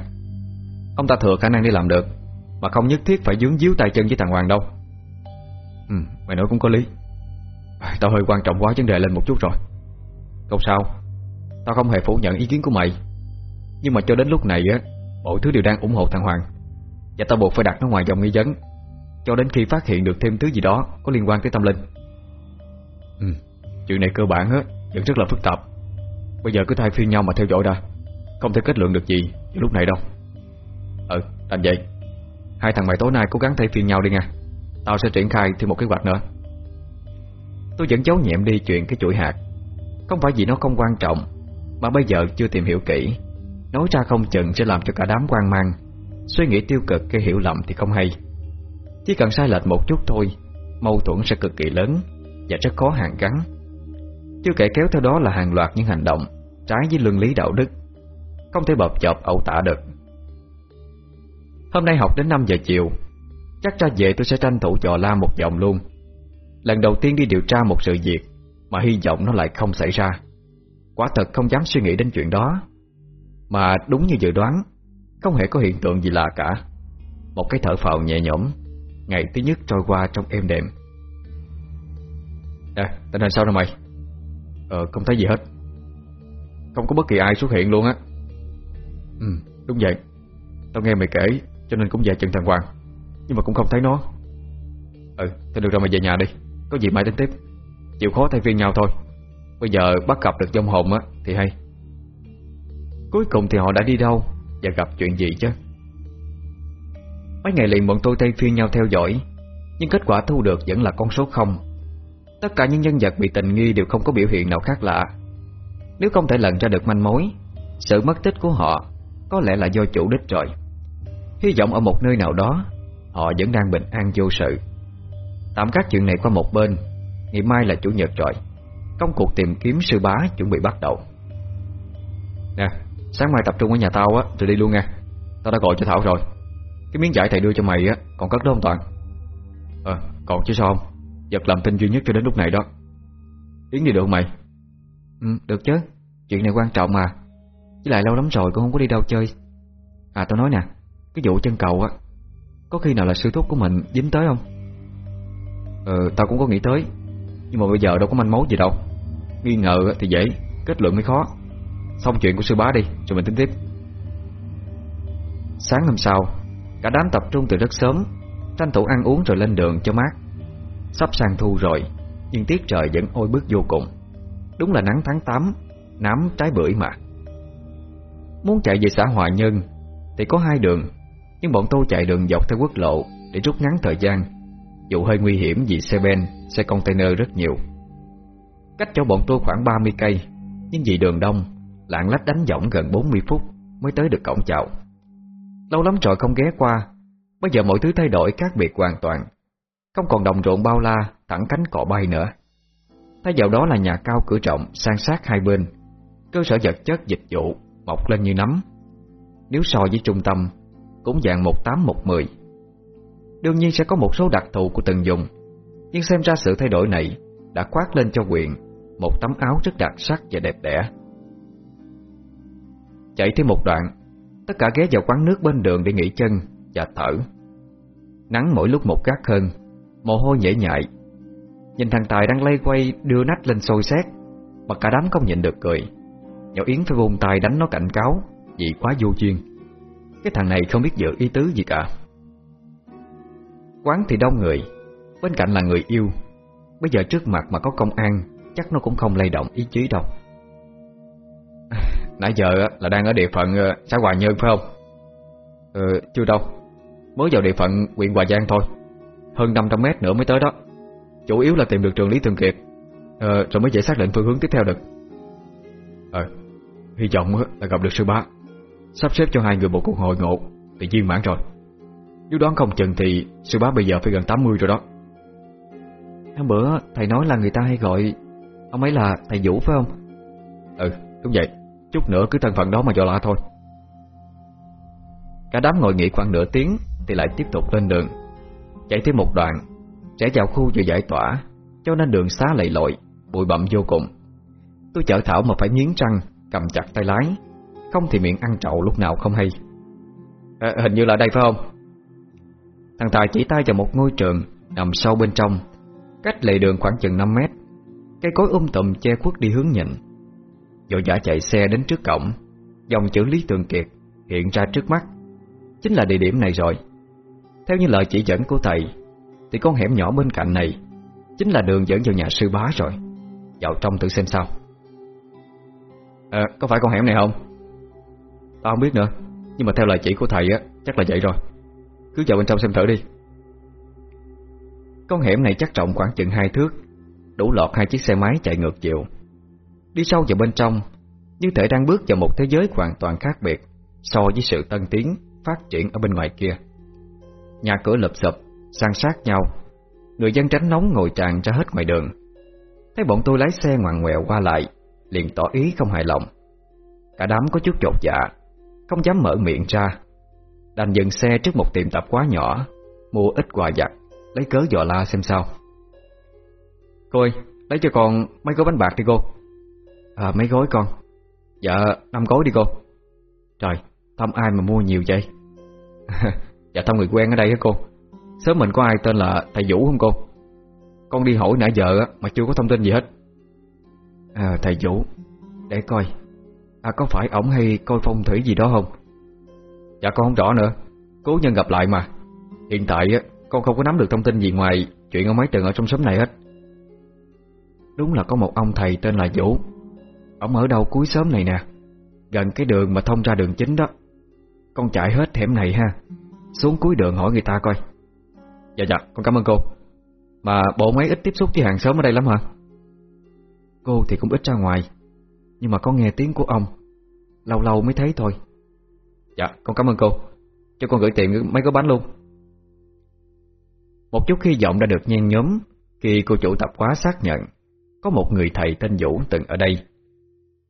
Ông ta thừa khả năng đi làm được Mà không nhất thiết phải dướng díu tay chân với thằng Hoàng đâu. Ừ, mày nói cũng có lý. Tao hơi quan trọng quá vấn đề lên một chút rồi. Không sao Tao không hề phủ nhận ý kiến của mày. Nhưng mà cho đến lúc này á Mọi thứ đều đang ủng hộ thằng Hoàng. Và tao buộc phải đặt nó ngoài dòng nghi vấn. Cho đến khi phát hiện được thêm thứ gì đó Có liên quan tới tâm linh. Ừ, chuyện này cơ bản á Vẫn rất là phức tạp. Bây giờ cứ thay phiên nhau mà theo dõi ra Không thể kết luận được gì vào lúc này đâu. Ừ, làm vậy. Hai thằng mày tối nay cố gắng thay phiên nhau đi nha. Tao sẽ triển khai thêm một kế hoạch nữa. Tôi vẫn giấu nhẹm đi chuyện cái chuỗi hạt. Không phải vì nó không quan trọng Mà bây giờ chưa tìm hiểu kỹ. Nói ra không chừng sẽ làm cho cả đám quan mang Suy nghĩ tiêu cực gây hiểu lầm thì không hay. Chỉ cần sai lệch một chút thôi, Mâu thuẫn sẽ cực kỳ lớn Và rất khó hàn gắn. Chưa kể kéo theo đó là hàng loạt những hành động Trái với lương lý đạo đức, Không thể bập chợp ẩu tả được. Hôm nay học đến 5 giờ chiều, Chắc ra về tôi sẽ tranh thủ dò la một vòng luôn. Lần đầu tiên đi điều tra một sự việc Mà hy vọng nó lại không xảy ra. Quả thật không dám suy nghĩ đến chuyện đó, Mà đúng như dự đoán không hề có hiện tượng gì lạ cả. Một cái thở phào nhẹ nhõm Ngày thứ nhất trôi qua trong êm đềm. À, nè, tình hình sao rồi mày? Ờ, không thấy gì hết. Không có bất kỳ ai xuất hiện luôn á. Ừ, đúng vậy. Tao nghe mày kể Cho nên cũng về chân thằng Hoàng Nhưng mà cũng không thấy nó. Ừ, thôi được rồi mày về nhà đi. Có gì mai tính tiếp. Chịu khó thay phiên nhau thôi. Bây giờ bắt gặp được dông hồn á Thì hay. Cuối cùng thì họ đã đi đâu? Và gặp chuyện gì chứ? Mấy ngày liền bọn tôi thay phiên nhau theo dõi, Nhưng kết quả thu được vẫn là con số không. Tất cả những nhân vật bị tình nghi Đều không có biểu hiện nào khác lạ. Nếu không thể lần ra được manh mối, Sự mất tích của họ Có lẽ là do chủ đích rồi. Hy vọng ở một nơi nào đó, Họ vẫn đang bình an vô sự. Tạm các chuyện này qua một bên, Ngày mai là chủ nhật rồi. Công cuộc tìm kiếm sư bá chuẩn bị bắt đầu. Nè Sáng mai tập trung ở nhà tao á Rồi đi luôn nha. Tao đã gọi cho Thảo rồi. Cái miếng giải thầy đưa cho mày á, Còn cất đó không Toàn? Ờ còn chứ sao không? Giật làm tin duy nhất cho đến lúc này đó. Yến đi được không mày? Ừ được chứ. Chuyện này quan trọng mà. Với lại lâu lắm rồi cũng không có đi đâu chơi. À tao nói nè, Cái vụ chân cầu á, Có khi nào là sư thúc của mình dính tới không? Ờ tao cũng có nghĩ tới. Nhưng mà bây giờ đâu có manh mối gì đâu. Nghi ngờ thì dễ, Kết luận mới khó. Xong chuyện của sư bá đi Rồi mình tính tiếp. Sáng hôm sau Cả đám tập trung từ rất sớm Tranh thủ ăn uống rồi lên đường cho mát. Sắp sang thu rồi Nhưng tiết trời vẫn ôi bức vô cùng. Đúng là nắng tháng 8 Nám trái bưởi mà. Muốn chạy về xã Hòa Nhân Thì có hai đường Nhưng bọn tôi chạy đường dọc theo quốc lộ Để rút ngắn thời gian. Dù hơi nguy hiểm vì xe ben, xe container rất nhiều. Cách cho bọn tôi khoảng 30 cây Nhưng vì đường đông Lạng lách đánh võng gần 40 phút Mới tới được cổng chào. Lâu lắm rồi không ghé qua, Bây giờ mọi thứ thay đổi khác biệt hoàn toàn. Không còn đồng ruộng bao la, Thẳng cánh cỏ bay nữa. Thay vào đó là nhà cao cửa trọng Sang sát hai bên. Cơ sở vật chất, dịch vụ, Mọc lên như nấm. Nếu so với trung tâm, Cũng dạng một tám một mười. Đương nhiên sẽ có một số đặc thù của từng vùng, Nhưng xem ra sự thay đổi này Đã khoác lên cho quyện Một tấm áo rất đặc sắc và đẹp đẽ. Chạy thêm một đoạn, Tất cả ghé vào quán nước bên đường để nghỉ chân Và thở. Nắng mỗi lúc một gắt hơn, Mồ hôi nhễ nhại. Nhìn thằng Tài đang lây quay đưa nách lên sôi xét, Mà cả đám không nhịn được cười. Nhỏ Yến phải vùng tay đánh nó cảnh cáo, Vì quá vô duyên. Cái thằng này không biết giữ ý tứ gì cả. Quán thì đông người, Bên cạnh là người yêu. Bây giờ trước mặt mà có công an, Chắc nó cũng không lay động ý chí đâu. Nãy giờ là đang ở địa phận ờ, xã Hòa Nhơn phải không? Ừ, chưa đâu. Mới vào địa phận huyện Hòa Giang thôi. Hơn 500 mét nữa mới tới đó. Chủ yếu là tìm được trường Lý Thường Kiệt. Ờ, Rồi mới dễ xác định phương hướng tiếp theo được. Ờ, hy vọng là gặp được sư bá. Sắp xếp cho hai người một cuộc hội ngộ Thì viên mãn rồi. Nếu đoán không chừng thì sư bá bây giờ phải gần 80 rồi đó. Hôm bữa thầy nói là người ta hay gọi Ông ấy là thầy Vũ phải không? Ừ, đúng vậy. Chút nữa cứ thân phận đó mà dò la thôi. Cả đám ngồi nghỉ khoảng nửa tiếng Thì lại tiếp tục lên đường. Chạy thêm một đoạn Trẻ vào khu vừa giải tỏa Cho nên đường xá lầy lội Bụi bặm vô cùng. Tôi chở Thảo mà phải nghiến răng Cầm chặt tay lái. Không thì miệng ăn trậu lúc nào không hay. À, Hình như là đây phải không? Thằng Tài chỉ tay vào một ngôi trường Nằm sâu bên trong Cách lề đường khoảng chừng 5 mét. Cây cối um tùm che khuất đi hướng nhịn Dội giả chạy xe đến trước cổng. Dòng chữ Lý Tường Kiệt hiện ra trước mắt. Chính là địa điểm này rồi. Theo như lời chỉ dẫn của thầy Thì con hẻm nhỏ bên cạnh này Chính là đường dẫn vào nhà sư bá rồi. Vào trong tự xem sao. À, Có phải con hẻm này không? Tao không biết nữa Nhưng mà theo lời chỉ của thầy á Chắc là vậy rồi. Cứ vào bên trong xem thử đi. Con hẻm này chắc rộng khoảng chừng hai thước Đủ lọt hai chiếc xe máy chạy ngược chiều. Đi sâu vào bên trong Như thể đang bước vào một thế giới hoàn toàn khác biệt So với sự tân tiến Phát triển ở bên ngoài kia. Nhà cửa lập sập, san sát nhau. Người dân tránh nóng ngồi tràn ra hết ngoài đường. Thấy bọn tôi lái xe ngoằn ngoẹo qua lại Liền tỏ ý không hài lòng. Cả đám có chút chột dạ Không dám mở miệng ra. Đành dừng xe trước một tiệm tạp quá nhỏ Mua ít quà giặt Lấy cớ dò la xem sao. Cô ơi, lấy cho con mấy gói bánh bạc đi cô. À mấy gói con? Dạ, năm gói đi cô. Trời, thăm ai mà mua nhiều vậy? Dạ thăm người quen ở đây hả cô. Sớm mình có ai tên là thầy Vũ không cô? Con đi hỏi nãy giờ mà chưa có thông tin gì hết. À thầy Vũ Để coi. À có phải ổng hay coi phong thủy gì đó không? Dạ con không rõ nữa. Cố nhân gặp lại mà. Hiện tại con không có nắm được thông tin gì ngoài Chuyện ông ấy từng ở trong xóm này hết. Đúng là có một ông thầy tên là Vũ. Ông ở đâu cuối xóm này nè? Gần cái đường mà thông ra đường chính đó. Con chạy hết hẻm này ha. Xuống cuối đường hỏi người ta coi. Dạ dạ con cảm ơn cô. Mà bộ máy ít tiếp xúc với hàng xóm ở đây lắm hả? Cô thì cũng ít ra ngoài, Nhưng mà có nghe tiếng của ông. Lâu lâu mới thấy thôi. Dạ con cảm ơn cô. Cho con gửi tiền mấy gói bánh luôn. Một chút khi vọng đã được nhen nhóm Khi cô chủ tập quá xác nhận, Có một người thầy tên Vũ từng ở đây.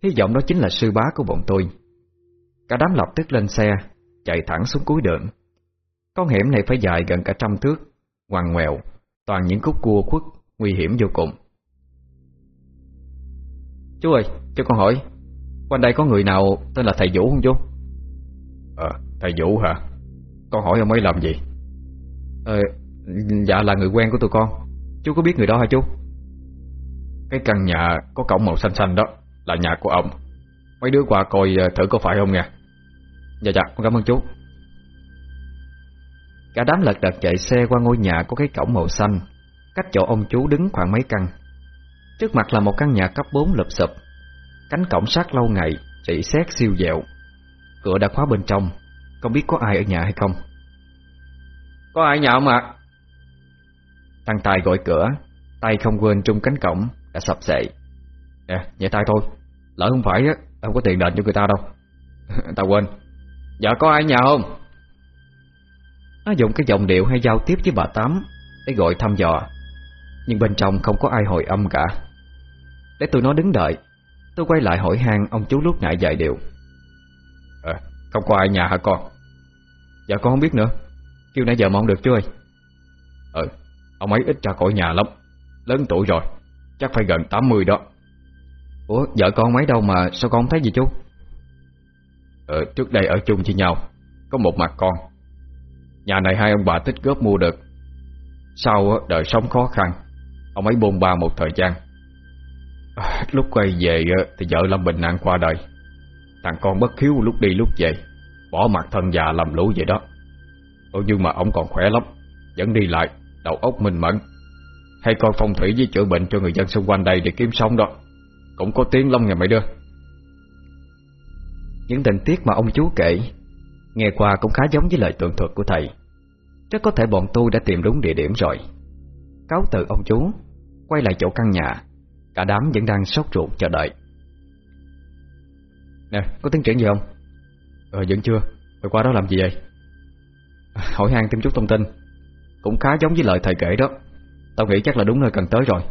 Hy vọng đó chính là sư bá của bọn tôi. Cả đám lập tức lên xe Chạy thẳng xuống cuối đường Con hẻm này phải dài gần cả trăm thước Ngoằn ngoèo Toàn những khúc cua khuất Nguy hiểm vô cùng. Chú ơi cho con hỏi Quanh đây có người nào tên là thầy Vũ không chú? Ờ thầy Vũ hả? Con hỏi ông ấy làm gì? Ờ Dạ là người quen của tụi con. Chú có biết người đó hả chú? Cái căn nhà có cổng màu xanh xanh đó Là nhà của ông. Mấy đứa qua coi ờ, thử có phải không nha? Dạ dạ con cảm ơn chú. Cả đám lật đật chạy xe qua ngôi nhà có cái cổng màu xanh Cách chỗ ông chú đứng khoảng mấy căn. Trước mặt là một căn nhà cấp 4 lụp sụp. Cánh cổng sắt lâu ngày Rỉ sét siêu dẹo. Cửa đã khóa bên trong Không biết có ai ở nhà hay không. Có ai nhà không ạ? Thằng Tài gọi cửa Tay không quên trung cánh cổng Đã sập sệ Nè, nhẹ tay thôi. Lỡ không phải á, không có tiền đền cho người ta đâu. Tao quên. Dạ có ai nhà không? Nó dùng cái giọng điệu hay giao tiếp với bà Tám Để gọi thăm dò. Nhưng bên trong không có ai hồi âm cả. Để tôi nói đứng đợi Tôi quay lại hỏi hang ông chú lúc nãy dạy điều à, Không có ai nhà hả con? Dạ con không biết nữa. Kêu nãy giờ mà không được chứ ơi. Ừ Ông ấy ít ra khỏi nhà lắm. Lớn tuổi rồi. Chắc phải gần 80 đó. Ủa vợ con mấy đâu mà sao con không thấy gì chú? Ờ, trước đây ở chung với nhau Có một mặt con. Nhà này hai ông bà tích góp mua được. Sau đời sống khó khăn Ông ấy bôn ba một thời gian. À, lúc quay về Thì vợ Lâm Bình nạn qua đời. Thằng con bất hiếu lúc đi lúc về Bỏ mặt thân già làm lũ vậy đó. Ồ, Nhưng mà ông còn khỏe lắm Vẫn đi lại Đầu óc minh mẫn. Hay coi phong thủy với chữa bệnh cho người dân xung quanh đây Để kiếm sống đó. Cũng có tiếng long nhà mày đưa. Những tình tiết mà ông chú kể Nghe qua cũng khá giống với lời tường thuật của thầy. Chắc có thể bọn tôi đã tìm đúng địa điểm rồi. Cáo từ ông chú Quay lại chỗ căn nhà. Cả đám vẫn đang sốt ruột chờ đợi. Nè, có tiến triển gì không? Ờ, vẫn chưa. Rồi qua đó làm gì vậy? Hỏi han thêm chút thông tin. Cũng khá giống với lời thầy kể đó. Tao nghĩ chắc là đúng nơi cần tới rồi.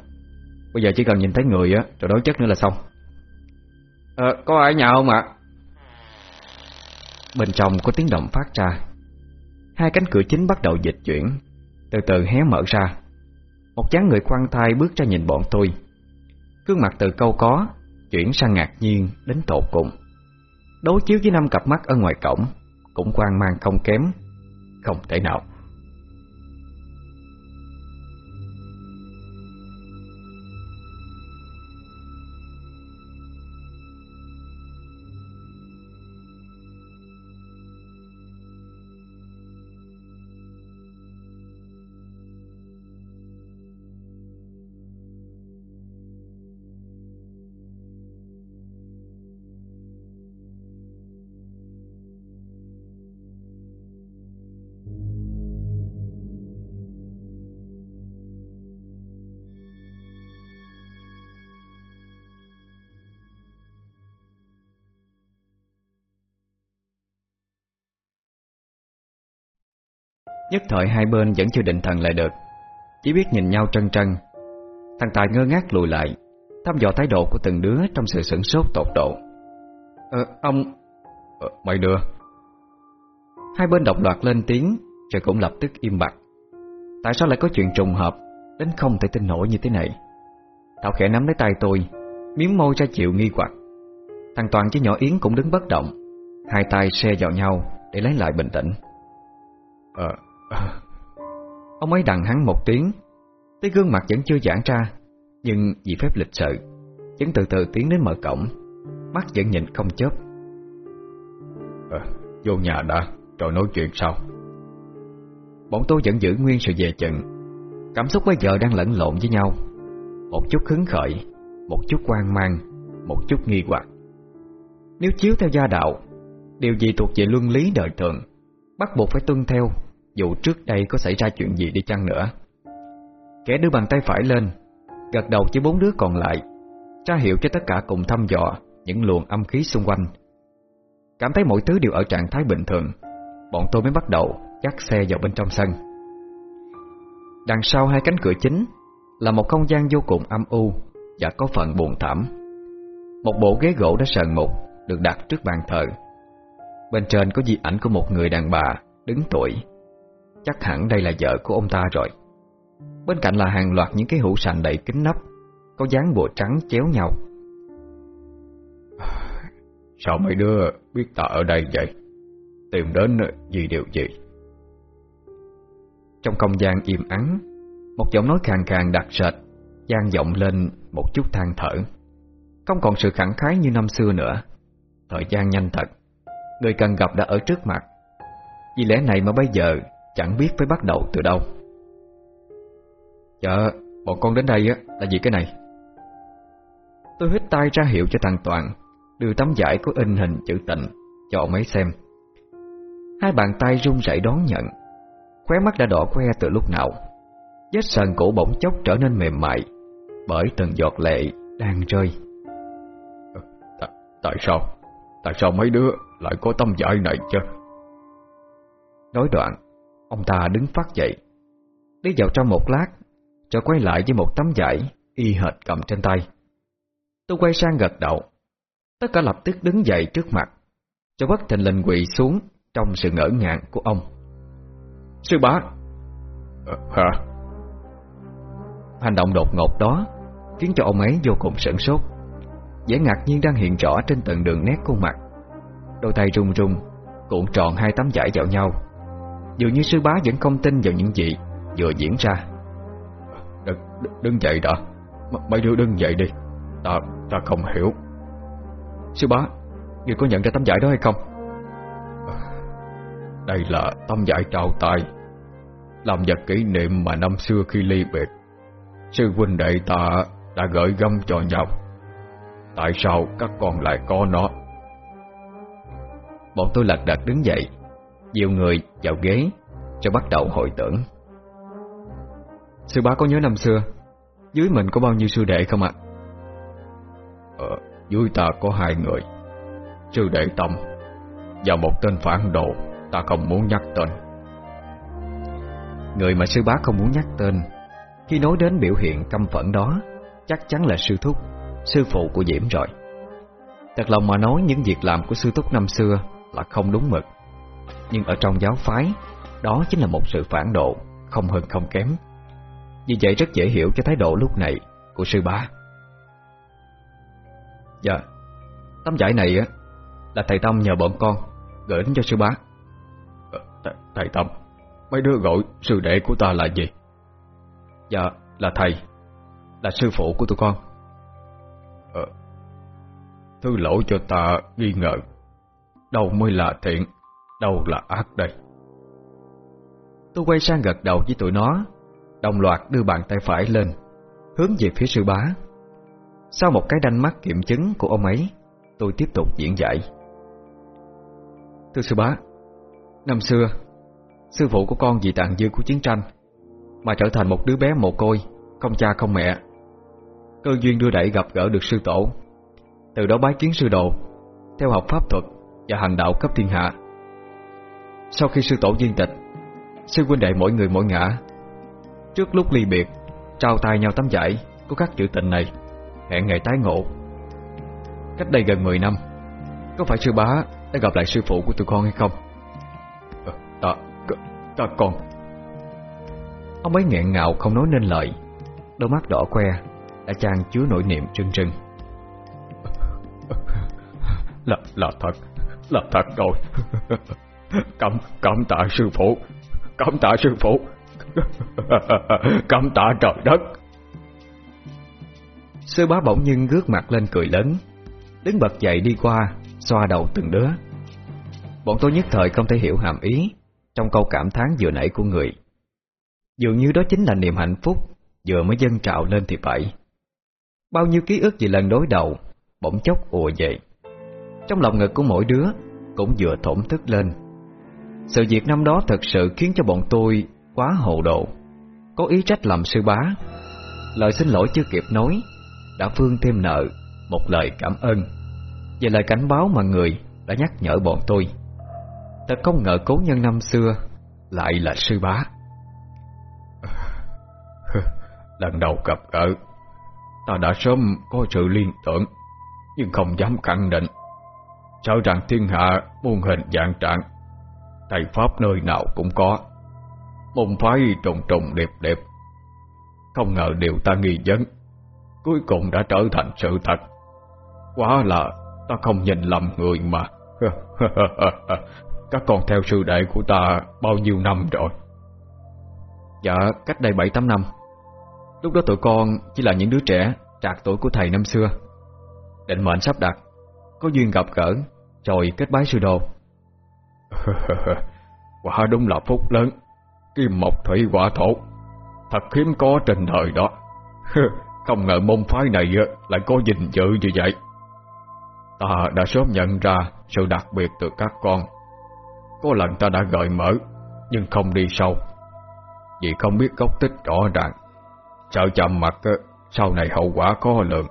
Bây giờ chỉ cần nhìn thấy người á Rồi đối chất nữa là xong. À, có ai ở nhà không ạ? Bên trong có tiếng động phát ra. Hai cánh cửa chính bắt đầu dịch chuyển Từ từ hé mở ra. Một dáng người khoan thai bước ra nhìn bọn tôi. Gương mặt từ câu có Chuyển sang ngạc nhiên đến tột cùng. Đối chiếu với năm cặp mắt ở ngoài cổng Cũng quan mang không kém Không thể nào. Nhất thời hai bên vẫn chưa định thần lại được. Chỉ biết nhìn nhau trân trân. Thằng Tài ngơ ngác lùi lại Thăm dò thái độ của từng đứa Trong sự sửng sốt tột độ. Ờ, ông ờ, Mày đưa. Hai bên độc loạt lên tiếng Rồi cũng lập tức im bặt. Tại sao lại có chuyện trùng hợp Đến không thể tin nổi như thế này? Thảo khẽ nắm lấy tay tôi Miếm môi ra chịu nghi hoặc. Thằng Toàn với nhỏ Yến cũng đứng bất động Hai tay xe vào nhau Để lấy lại bình tĩnh. Ờ, Ông ấy đằng hắn một tiếng. Tới gương mặt vẫn chưa giãn ra Nhưng vì phép lịch sự Vẫn từ từ tiến đến mở cổng. Mắt vẫn nhìn không chớp. Ờ, Vô nhà đã Rồi nói chuyện sau. Bọn tôi vẫn giữ nguyên sự về chừng. Cảm xúc bây giờ đang lẫn lộn với nhau. Một chút hứng khởi Một chút quan mang Một chút nghi hoặc. Nếu chiếu theo gia đạo Điều gì thuộc về luân lý đời thường Bắt buộc phải tuân theo dù trước đây có xảy ra chuyện gì đi chăng nữa. Kẻ đưa bàn tay phải lên, Gật đầu với bốn đứa còn lại Tra hiệu cho tất cả cùng thăm dò Những luồng âm khí xung quanh. Cảm thấy mọi thứ đều ở trạng thái bình thường, Bọn tôi mới bắt đầu Dắt xe vào bên trong sân. Đằng sau hai cánh cửa chính Là một không gian vô cùng âm u Và có phần buồn thảm. Một bộ ghế gỗ đã sờn mục, Được đặt trước bàn thờ. Bên trên có di ảnh của một người đàn bà Đứng tuổi Chắc hẳn đây là vợ của ông ta rồi. Bên cạnh là hàng loạt những cái hũ sành đầy kính nắp Có dáng bùa trắng chéo nhau. Sao mấy đứa biết ta ở đây vậy? Tìm đến vì điều gì? Trong không gian im ắng Một giọng nói khàn khàn đặc sệt gian vọng lên một chút than thở. Không còn sự khẳng khái như năm xưa nữa. Thời gian nhanh thật Người cần gặp đã ở trước mặt. Vì lẽ này mà bây giờ Chẳng biết phải bắt đầu từ đâu. Dạ Bọn con đến đây á là vì cái này. Tôi hít tay ra hiệu cho thằng Toàn Đưa tấm giải có in hình chữ tịnh Cho ông ấy xem. Hai bàn tay run rẩy đón nhận. Khóe mắt đã đỏ que từ lúc nào. Vết sờn cổ bỗng chốc trở nên mềm mại Bởi từng giọt lệ đang rơi. Tại, tại sao? Tại sao mấy đứa lại có tấm giải này chứ? Nói đoạn Ông ta đứng phát dậy Đi vào trong một lát Rồi quay lại với một tấm giải Y hệt cầm trên tay. Tôi quay sang gật đầu Tất cả lập tức đứng dậy trước mặt Cho bất thình lình quỳ xuống Trong sự ngỡ ngàng của ông. Sư bá. À, Hả? Hành động đột ngột đó Khiến cho ông ấy vô cùng sửng sốt. Vẻ ngạc nhiên đang hiện rõ trên từng đường nét khuôn mặt. Đôi tay run run Cuộn tròn hai tấm vải vào nhau Dường như sư bá vẫn không tin vào những gì Vừa diễn ra. Đừng, đứng dậy đã Mấy đứa đứng dậy đi. Ta, ta không hiểu. Sư bá Người có nhận ra tấm vải đó hay không? Đây là tấm vải trao tay Làm vật kỷ niệm mà năm xưa khi ly biệt Sư huynh đệ ta đã gửi gắm cho nhau. Tại sao các con lại có nó? Bọn tôi lật đật đứng dậy Nhiều người vào ghế Cho bắt đầu hồi tưởng. Sư bá có nhớ năm xưa Dưới mình có bao nhiêu sư đệ không ạ? Ờ, dưới ta có hai người Sư đệ Tâm Và một tên phản đồ Ta không muốn nhắc tên. Người mà sư bá không muốn nhắc tên Khi nói đến biểu hiện căm phẫn đó Chắc chắn là sư thúc Sư phụ của Diễm rồi. Thật lòng mà nói những việc làm của sư thúc năm xưa Là không đúng mực Nhưng ở trong giáo phái Đó chính là một sự phản độ Không hơn không kém. Vì vậy rất dễ hiểu cái thái độ lúc này Của sư bá. Dạ Tấm giải này á Là thầy Tâm nhờ bọn con Gửi đến cho sư bá. Ờ, th Thầy Tâm Mấy đứa gọi sư đệ của ta là gì? Dạ là thầy Là sư phụ của tụi con. Ờ Thứ lỗi cho ta nghi ngờ Đâu mới là thiện Đâu là ác đây? Tôi quay sang gật đầu với tụi nó. Đồng loạt đưa bàn tay phải lên, Hướng về phía sư bá. Sau một cái đanh mắt kiểm chứng của ông ấy, Tôi tiếp tục diễn giải. Thưa sư bá, Năm xưa, Sư phụ của con vì tàn dư của chiến tranh Mà trở thành một đứa bé mồ côi, Không cha không mẹ. Cơ duyên đưa đẩy gặp gỡ được sư tổ, Từ đó bái kiến sư đồ, Theo học pháp thuật Và hành đạo cấp thiên hạ. Sau khi sư tổ viên tịch Sư huynh đệ mỗi người mỗi ngã Trước lúc ly biệt Trao tay nhau tấm giải Có các chữ tình này Hẹn ngày tái ngộ. Cách đây gần 10 năm Có phải sư bá đã gặp lại sư phụ của tụi con hay không? Ờ, ta Ta con Ông ấy nghẹn ngào không nói nên lời Đôi mắt đỏ que Đã trang chứa nỗi niệm trưng trưng. Là, là thật Là thật rồi. Cảm, cảm tạ sư phụ. Cảm tạ sư phụ. Cảm tạ trời đất. Sư bá bỗng nhiên gước mặt lên cười lớn Đứng bật dậy đi qua Xoa đầu từng đứa. Bọn tôi nhất thời không thể hiểu hàm ý Trong câu cảm thán vừa nãy của người. Dường như đó chính là niềm hạnh phúc Vừa mới dâng trào lên thì phải. Bao nhiêu ký ức về lần đối đầu Bỗng chốc ùa về. Trong lòng ngực của mỗi đứa Cũng vừa thổn thức lên. Sự việc năm đó thật sự khiến cho bọn tôi Quá hồ đồ. Có ý trách làm sư bá. Lời xin lỗi chưa kịp nói, Đã phương thêm nợ, Một lời cảm ơn. Về lời cảnh báo mà người đã nhắc nhở bọn tôi. Thật không ngờ cố nhân năm xưa Lại là sư bá. Lần đầu gặp gỡ, Ta đã sớm có sự liên tưởng, Nhưng không dám khẳng định. Sợ rằng thiên hạ muôn hình dạng trạng Thầy Pháp nơi nào cũng có. Môn phái trùng trùng đẹp đẹp. Không ngờ điều ta nghi vấn, Cuối cùng đã trở thành sự thật. Quá là, ta không nhìn lầm người mà. Các con theo sư đệ của ta bao nhiêu năm rồi? Dạ cách đây 7-8 năm. Lúc đó tụi con chỉ là những đứa trẻ Trạc tuổi của thầy năm xưa. Định mệnh sắp đặt, Có duyên gặp gỡ, Rồi kết bái sư đồ. Quả đúng là phúc lớn. Kim mộc thủy quả thổ. Thật hiếm có trên đời đó. Không ngờ môn phái này Lại có gìn dự như vậy. Ta đã sớm nhận ra Sự đặc biệt từ các con. Có lần ta đã gợi mở Nhưng không đi sâu. Vì không biết gốc tích rõ ràng Sợ chậm mặt Sau này hậu quả khó lượng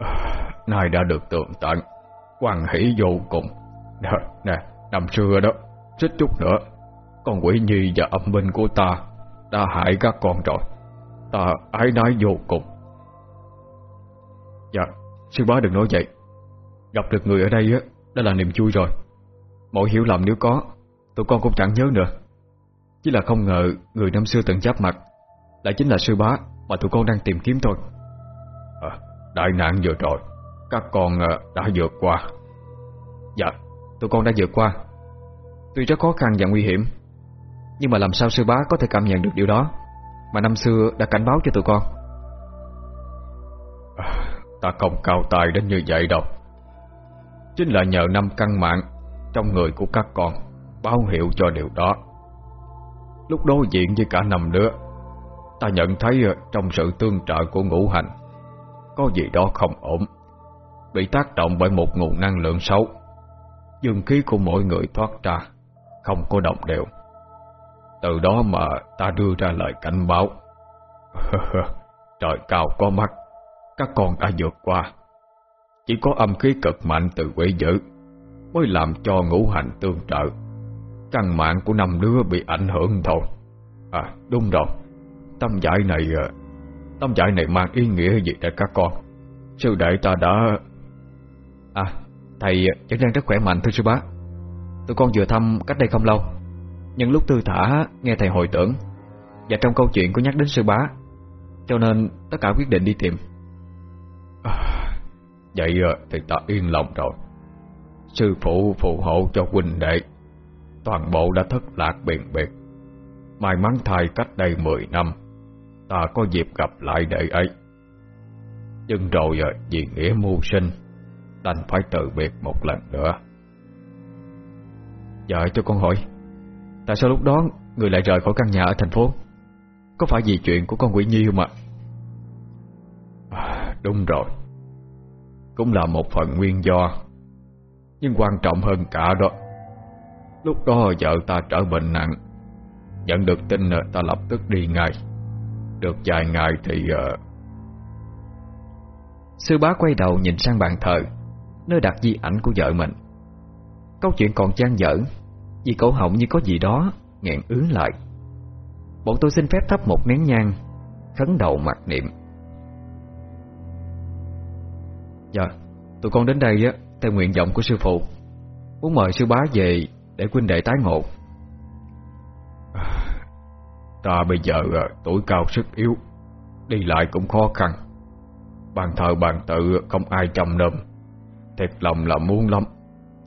Nay đã được tường tận quan hỷ vô cùng. Nè, nè năm xưa đó Xích chút nữa Con quỷ nhi và âm binh của ta Đã hại các con rồi. Ta ái nái vô cùng. Dạ Sư bá đừng nói vậy. Gặp được người ở đây á Đã là niềm vui rồi. Mọi hiểu lầm nếu có Tụi con cũng chẳng nhớ nữa. Chỉ là không ngờ người năm xưa từng giáp mặt Lại chính là sư bá Mà tụi con đang tìm kiếm thôi. À, Đại nạn vừa rồi Các con à, đã vượt qua. Dạ. Tụi con đã vượt qua. Tuy rất khó khăn và nguy hiểm, Nhưng mà làm sao sư bá có thể cảm nhận được điều đó Mà năm xưa đã cảnh báo cho tụi con? À, ta không cao tài đến như vậy đâu. Chính là nhờ năm căn mạng Trong người của các con Báo hiệu cho điều đó. Lúc đối diện với cả năm đứa, Ta nhận thấy à, trong sự tương trợ của ngũ hành, Có gì đó không ổn, Bị tác động bởi một nguồn năng lượng xấu. Dương khí của mỗi người thoát ra, Không có động đều. Từ đó mà ta đưa ra lời cảnh báo. Trời cao có mắt, Các con đã vượt qua. Chỉ có âm khí cực mạnh từ quỷ dữ Mới làm cho ngũ hành tương trợ. Căn mạng của năm đứa bị ảnh hưởng thôi. À đúng rồi. Tâm giải này à, Tâm giải này mang ý nghĩa gì để các con? Sư đệ ta đã À Thầy vẫn đang rất khỏe mạnh thưa sư bá. Tụi con vừa thăm cách đây không lâu. Nhưng lúc tư thả nghe thầy hồi tưởng. Và trong câu chuyện có nhắc đến sư bá Cho nên tất cả quyết định đi tìm. À, Vậy à, thì ta yên lòng rồi. Sư phụ phù hộ cho huynh đệ. Toàn bộ đã thất lạc biệt biệt. May mắn thay cách đây 10 năm Ta có dịp gặp lại đệ ấy. Nhưng rồi à, vì nghĩa mưu sinh Đành phải từ biệt một lần nữa. Dạ cho con hỏi Tại sao lúc đó người lại rời khỏi căn nhà ở thành phố? Có phải vì chuyện của con quỷ nhi không ạ? À, Đúng rồi. Cũng là một phần nguyên do Nhưng quan trọng hơn cả đó. Lúc đó vợ ta trở bệnh nặng Nhận được tin ta lập tức đi ngay. Được vài ngày thì uh... Sư bá quay đầu nhìn sang bàn thờ. Nơi đặt di ảnh của vợ mình. Câu chuyện còn trang dở, Vì cổ họng như có gì đó nghẹn ứ lại. Bọn tôi xin phép thắp một nén nhang, Khấn đầu mặc niệm. Dạ Tụi con đến đây á, Theo nguyện vọng của sư phụ. Muốn mời sư bá về Để huynh đệ tái ngộ. Ta bây giờ à, tuổi cao sức yếu, Đi lại cũng khó khăn. Bàn thờ bàn tự không ai trông nom. Thiệt lòng là muốn lắm,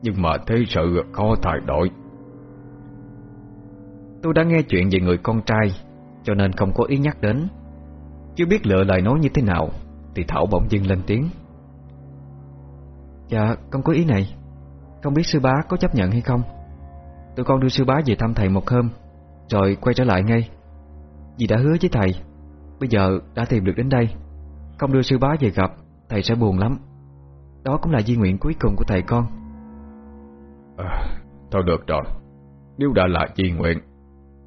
Nhưng mà thế sự khó thay đổi. Tôi đã nghe chuyện về người con trai, Cho nên không có ý nhắc đến. Chưa biết lựa lời nói như thế nào, Thì Thảo bỗng dưng lên tiếng. Dạ con có ý này. Không biết sư bá có chấp nhận hay không? Tụi con đưa sư bá về thăm thầy một hôm, Rồi quay trở lại ngay. Dì đã hứa với thầy, Bây giờ đã tìm được đến đây. Không đưa sư bá về gặp, Thầy sẽ buồn lắm. Đó cũng là di nguyện cuối cùng của thầy con. À, Thôi được rồi. Nếu đã là di nguyện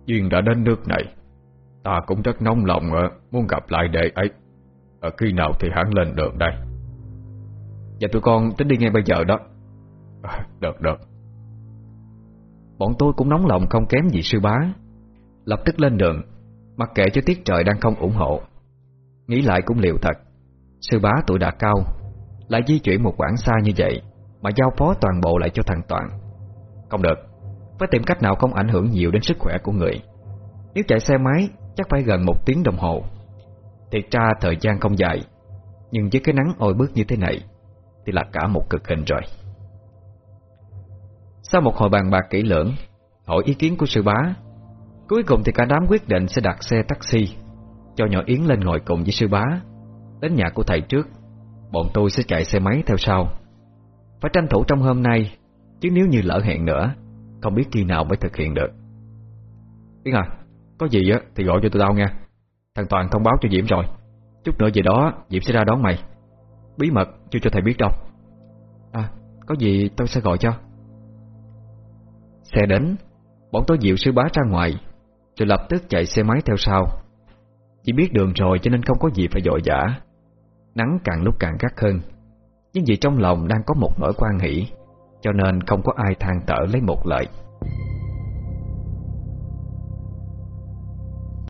Duyên đã đến nước này Ta cũng rất nóng lòng muốn gặp lại đệ ấy. Ở khi nào thì hắn lên đường đây? Dạ tụi con tính đi ngay bây giờ đó. À, Được được. Bọn tôi cũng nóng lòng không kém gì sư bá. Lập tức lên đường Mặc kệ cho tiết trời đang không ủng hộ. Nghĩ lại cũng liệu thật. Sư bá tuổi đã cao lại di chuyển một quãng xa như vậy, Mà giao phó toàn bộ lại cho thằng Toàn. Không được, Phải tìm cách nào không ảnh hưởng nhiều đến sức khỏe của người. Nếu chạy xe máy, Chắc phải gần một tiếng đồng hồ. Thiệt ra thời gian không dài, Nhưng với cái nắng oi bức như thế này, Thì là cả một cực hình rồi. Sau một hồi bàn bạc kỹ lưỡng, Hỏi ý kiến của sư bá, Cuối cùng thì cả đám quyết định sẽ đặt xe taxi, Cho nhỏ Yến lên ngồi cùng với sư bá, Đến nhà của thầy trước. Bọn tôi sẽ chạy xe máy theo sau. Phải tranh thủ trong hôm nay, Chứ nếu như lỡ hẹn nữa, Không biết khi nào mới thực hiện được. Yến à Có gì á thì gọi cho tụi tao nha Thằng Toàn thông báo cho Diễm rồi. Chút nữa về đó, Diễm sẽ ra đón mày. Bí mật chưa cho thầy biết đâu. À có gì tôi sẽ gọi cho. Xe đến, Bọn tôi dịu sư bá ra ngoài, Rồi lập tức chạy xe máy theo sau. Chỉ biết đường rồi cho nên không có gì phải dội dã Nắng càng lúc càng gắt hơn Nhưng vì trong lòng đang có một nỗi quan hỷ, Cho nên không có ai than tở lấy một lợi.